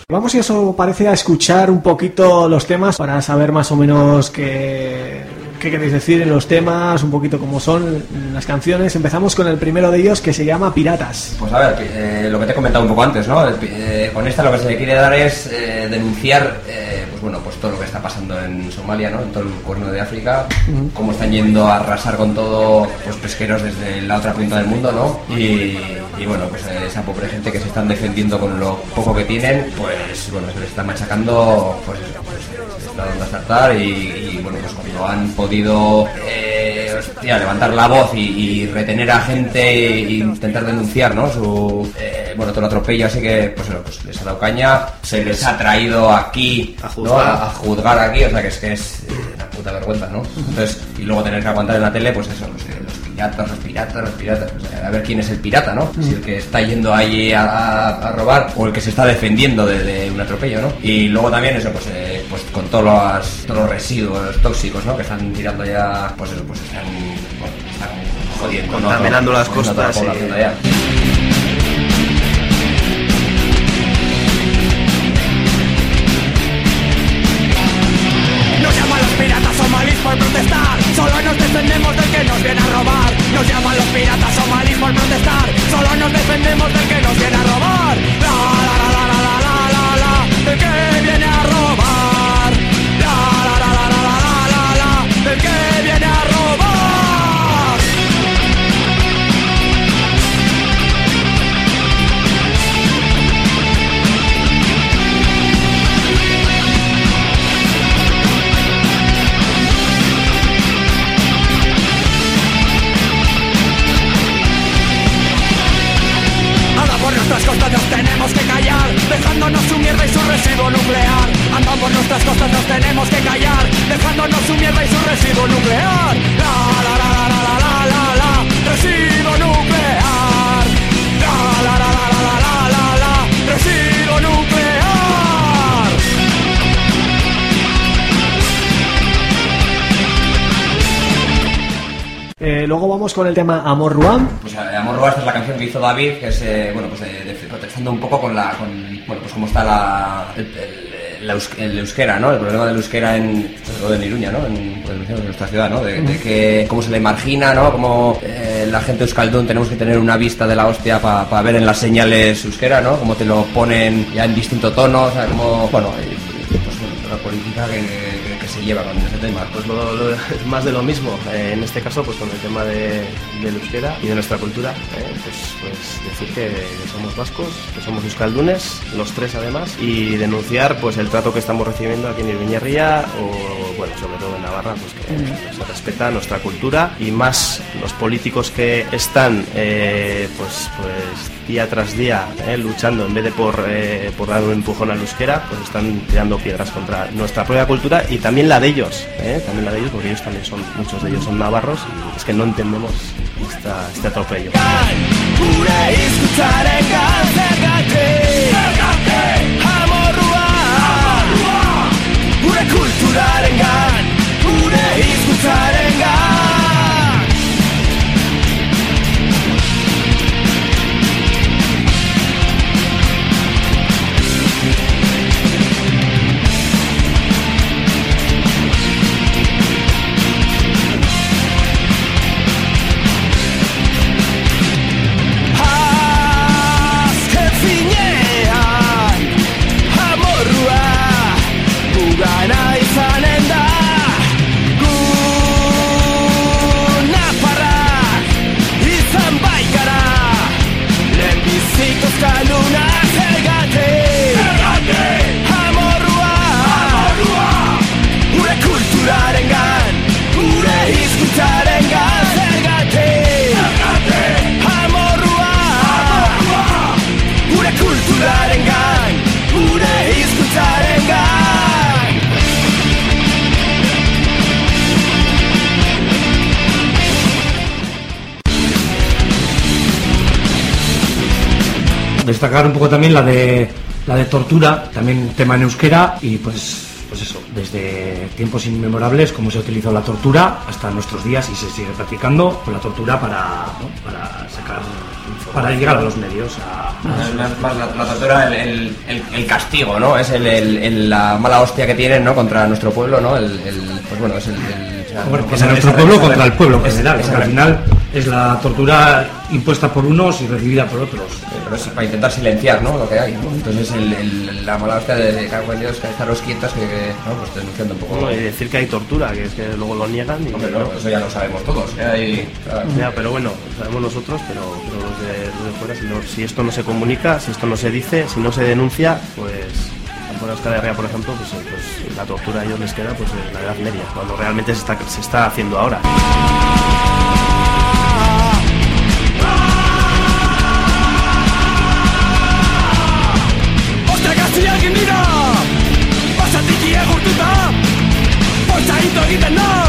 Vamos, si eso parece, a escuchar un poquito los temas para saber más o menos qué, qué queréis decir en los temas, un poquito cómo son las canciones. Empezamos con el primero de ellos que se llama Piratas. Pues a ver, eh, lo que te he comentado un poco antes, ¿no? Eh, con esta lo que se le quiere dar es eh, denunciar, eh, bueno, pues todo lo que está pasando en Somalia, ¿no? En todo el cuerno de África, cómo están yendo a arrasar con todo los pesqueros desde la otra punta del mundo, ¿no? Y, y bueno, pues eh, esa pobre gente que se están defendiendo con lo poco que tienen, pues bueno, se les está machacando, pues pues se les está dando a saltar y, y, bueno, pues cuando han podido eh, hostia, levantar la voz y, y retener a gente e intentar denunciar, ¿no? Su, eh, bueno, todo el atropello, así que pues, bueno, pues les ha dado caña, se les ha traído aquí a a, a juzgar aquí, o sea que es que es eh, una puta vergüenza, ¿no? Entonces, y luego tener que aguantar en la tele, pues eso, eh, los piratas, los piratas, los piratas, o sea, a ver quién es el pirata, ¿no? Si el que está yendo allí a, a- a robar o el que se está defendiendo de, de un atropello, ¿no? Y luego también eso, pues, eh, pues con todos los, todos los residuos tóxicos, ¿no? Que están tirando ya, pues eso, pues están, bueno, están jodiendo, ¿no? Contaminando las Jodiendo a toda la costas por protestar, solo nos defendemos del que nos viene a robar. Nos llaman los piratas somalíes por protestar, solo nos defendemos del que nos viene a robar. La la la la la la la la, del que viene a robar. La la la la la la la, del que viene a robar. nuestras costas nos tenemos que callar Dejándonos su mierda y su residuo nuclear Andan por nuestras costas nos tenemos que callar Dejándonos su mierda y su residuo nuclear La la la la la la la la, la. Residuo nuclear Eh, luego vamos con el tema Amor Ruam. Pues eh, Amor Rua, esta es la canción que hizo David, que es, eh, bueno, pues de, de- protestando un poco con la, con, bueno, pues cómo está la, el, el- la eus- el euskera, ¿no? El problema del euskera en, sobre en Iruña, ¿no? En, pues, en nuestra ciudad, ¿no? De, de que, cómo se le margina, ¿no? Cómo eh, la gente euskaldún tenemos que tener una vista de la hostia para ver en las señales euskera, ¿no? Cómo te lo ponen ya en distinto tono, o sea, como, eh, bueno, la política que, se lleva con ese tema. Pues lo, más de lo mismo, eh, en este caso pues con el tema de, del euskera y de nuestra cultura, eh, pues, pues decir que, somos vascos, que somos euskaldunes, los tres además, y denunciar pues el trato que estamos recibiendo aquí en Irviñerría o sobre todo en Navarra, pues que se respeta nuestra cultura y más los políticos que están eh, pues, pues día tras día eh, luchando en vez de por, eh, por dar un empujón al euskera, pues están tirando piedras contra nuestra propia cultura y también la de ellos, también la de ellos, porque ellos también son, muchos de ellos son navarros es que no entendemos este atropello. got it, got destacar un poco también la de la de tortura, también tema en euskera y pues pues eso, desde tiempos inmemorables cómo se ha utilizado la tortura hasta nuestros días y se sigue practicando con la tortura para, ¿no? para sacar para llegar a los medios a, más la, la tortura, el, el- castigo, ¿no? Es el, la mala hostia que tienen, ¿no? Contra nuestro pueblo, ¿no? El, pues bueno, es el... el- Bueno, que es esa- a nuestro pueblo contra el pueblo en general, porque al final es la tortura impuesta por unos y recibida por otros. Pero es para intentar silenciar, ¿no? Lo que hay, ¿no? Entonces el, el- la mala hostia de, de cago en Dios, que estaros quietos, que, que, ¿no? Pues denunciando un poco... Bueno, y decir que hay tortura, que es que luego lo niegan. Y Hombre, no, eso ya lo sabemos todos. que hay- claro. Ya, pero bueno, lo sabemos nosotros, pero, pero los, de, los de fuera, si, no- si esto no se comunica, si esto no se dice, si no se denuncia, pues por Euskal Herria, por ejemplo, pues, eh, pues la tortura a ellos les queda pues en la Edad Media, cuando realmente se está, se está haciendo ahora. even know.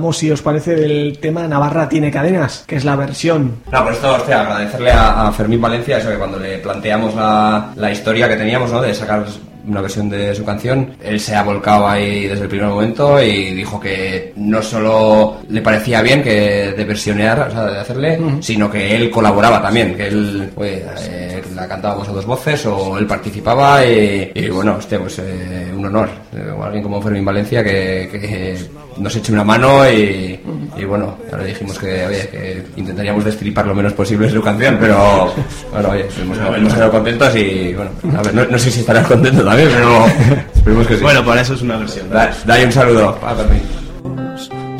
Hablamos, si os parece, del tema Navarra tiene cadenas, que es la versión. No, por esto, hostia, agradecerle a, a Fermín Valencia eso que cuando le planteamos la, la historia que teníamos, ¿no? De sacar una versión de su canción, él se ha volcado ahí desde el primer momento y dijo que no solo le parecía bien que de versionear, o sea, de hacerle, sino que él colaboraba también, que él pues, eh, la cantábamos a dos voces o él participaba y, y bueno, hostia, pues eh, un honor, eh, alguien como Fermín Valencia que, que nos eche una mano y, y bueno, ahora dijimos que, oye, que intentaríamos destripar lo menos posible su canción, pero bueno, oye, hemos, hemos quedado contentos y bueno, a ver, no, no sé si estarás contento también, pero esperemos que sí. Bueno, para eso es una versión. Da- Dale un saludo, a Fermín.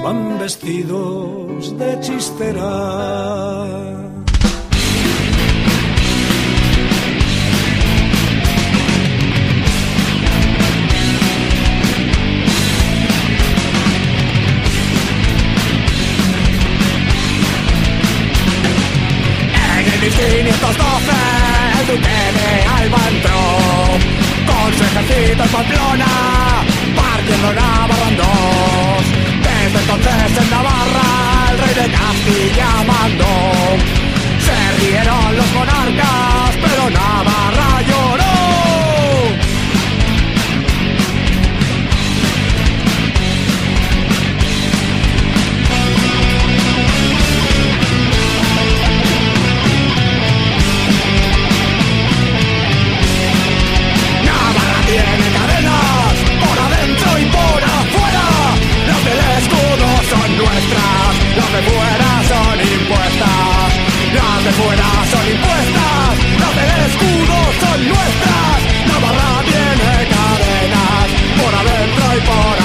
Van vestidos de chistera El 1512 el duque de Alba entró Con su ejército en Pamplona Partiendo Navarra en dos Desde entonces en Navarra El rey de Castilla mandó Se rieron los monarcas Pero Navarra fuera son impuestas, las del escudo son nuestras. Navarra tiene cadenas por adentro y por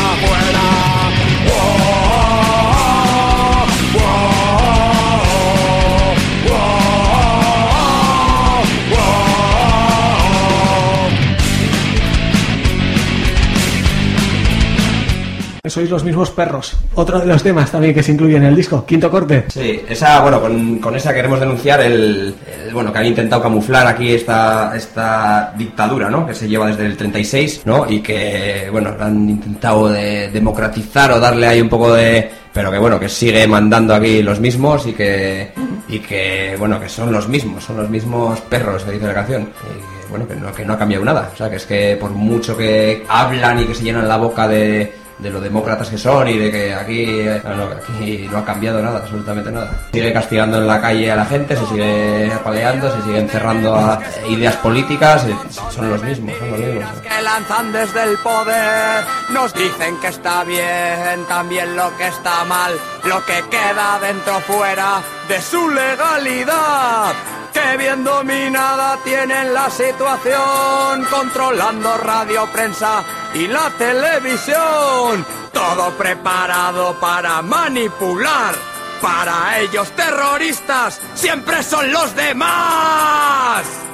Sois los mismos perros. Otro de los temas también que se incluye en el disco. Quinto corte. Sí, esa, bueno, con, con esa queremos denunciar el, bueno, que han intentado camuflar aquí esta, esta dictadura, ¿no? Que se lleva desde el 36, ¿no? Y que, bueno, han intentado de democratizar o darle ahí un poco de, pero que bueno, que sigue mandando aquí los mismos y que, y que, bueno, que son los mismos, son los mismos perros que dice la canción. Y bueno, que no, que no ha cambiado nada. O sea, que es que por mucho que hablan y que se llenan la boca de, de lo demócratas que son y de que aquí, no, aquí no ha cambiado nada, absolutamente nada. Sigue castigando en la calle a la gente, se sigue apaleando, se sigue encerrando a ideas políticas, eh, son los mismos, son los mismos. que lanzan desde el poder nos dicen que está bien, también lo que está mal, lo que queda dentro fuera de su legalidad. Que bien dominada tienen la situación, controlando radio, prensa y la televisión. Todo preparado para manipular. Para ellos terroristas siempre son los demás.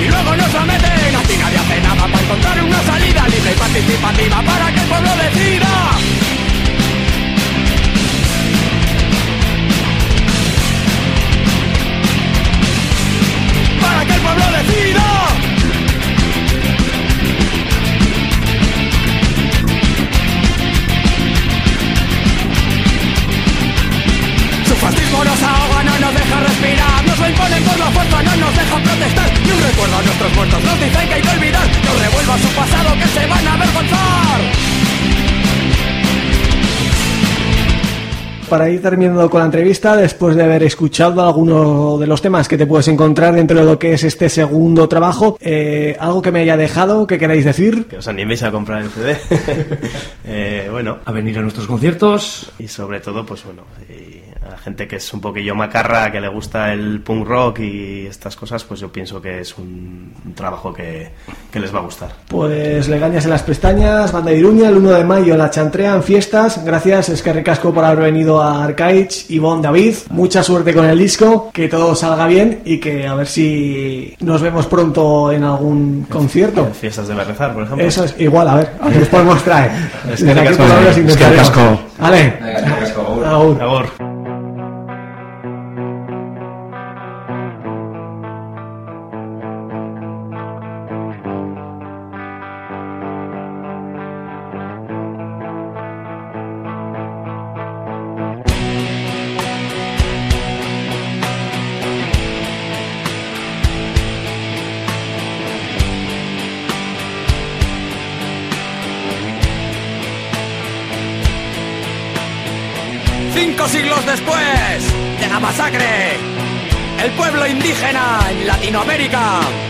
Y luego nos prometen Para ir terminando con la entrevista, después de haber escuchado algunos de los temas que te puedes encontrar dentro de lo que es este segundo trabajo, eh, algo que me haya dejado, que queráis decir. Que os animéis a comprar el CD. Eh, bueno. A venir a nuestros conciertos. Y sobre todo, pues bueno, la gente que es un poquillo macarra, que le gusta el punk rock y estas cosas, pues yo pienso que es un, un trabajo que, que les va a gustar. Pues Legañas en las pestañas, Banda de Iruña, el 1 de mayo la Chantrea, en fiestas. Gracias, es que recasco por haber venido a Arcaich, Ivonne, David. Mucha suerte con el disco, que todo salga bien y que a ver si nos vemos pronto en algún concierto. En fiestas de Berrezar, por ejemplo. Eso es igual, a ver, a ver, os podemos traer. Es que recasco, es que. Vale. Agur. Agur. Latinoamérica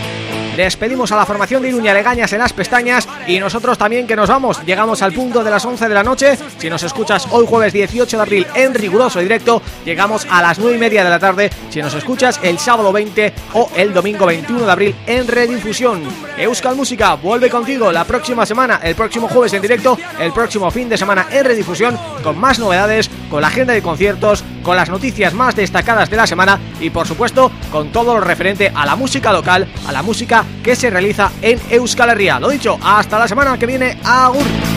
Despedimos a la formación de Iruña Legañas en las pestañas y nosotros también que nos vamos. Llegamos al punto de las 11 de la noche. Si nos escuchas hoy jueves 18 de abril en riguroso directo, llegamos a las 9 y media de la tarde. Si nos escuchas el sábado 20 o el domingo 21 de abril en redifusión. Euskal Música vuelve contigo la próxima semana, el próximo jueves en directo, el próximo fin de semana en redifusión con más novedades, con la agenda de conciertos, con las noticias más destacadas de la semana y por supuesto con todo lo referente a la música local, a la música que se realiza en Euskal Herria. Lo dicho, hasta la semana que viene, agur.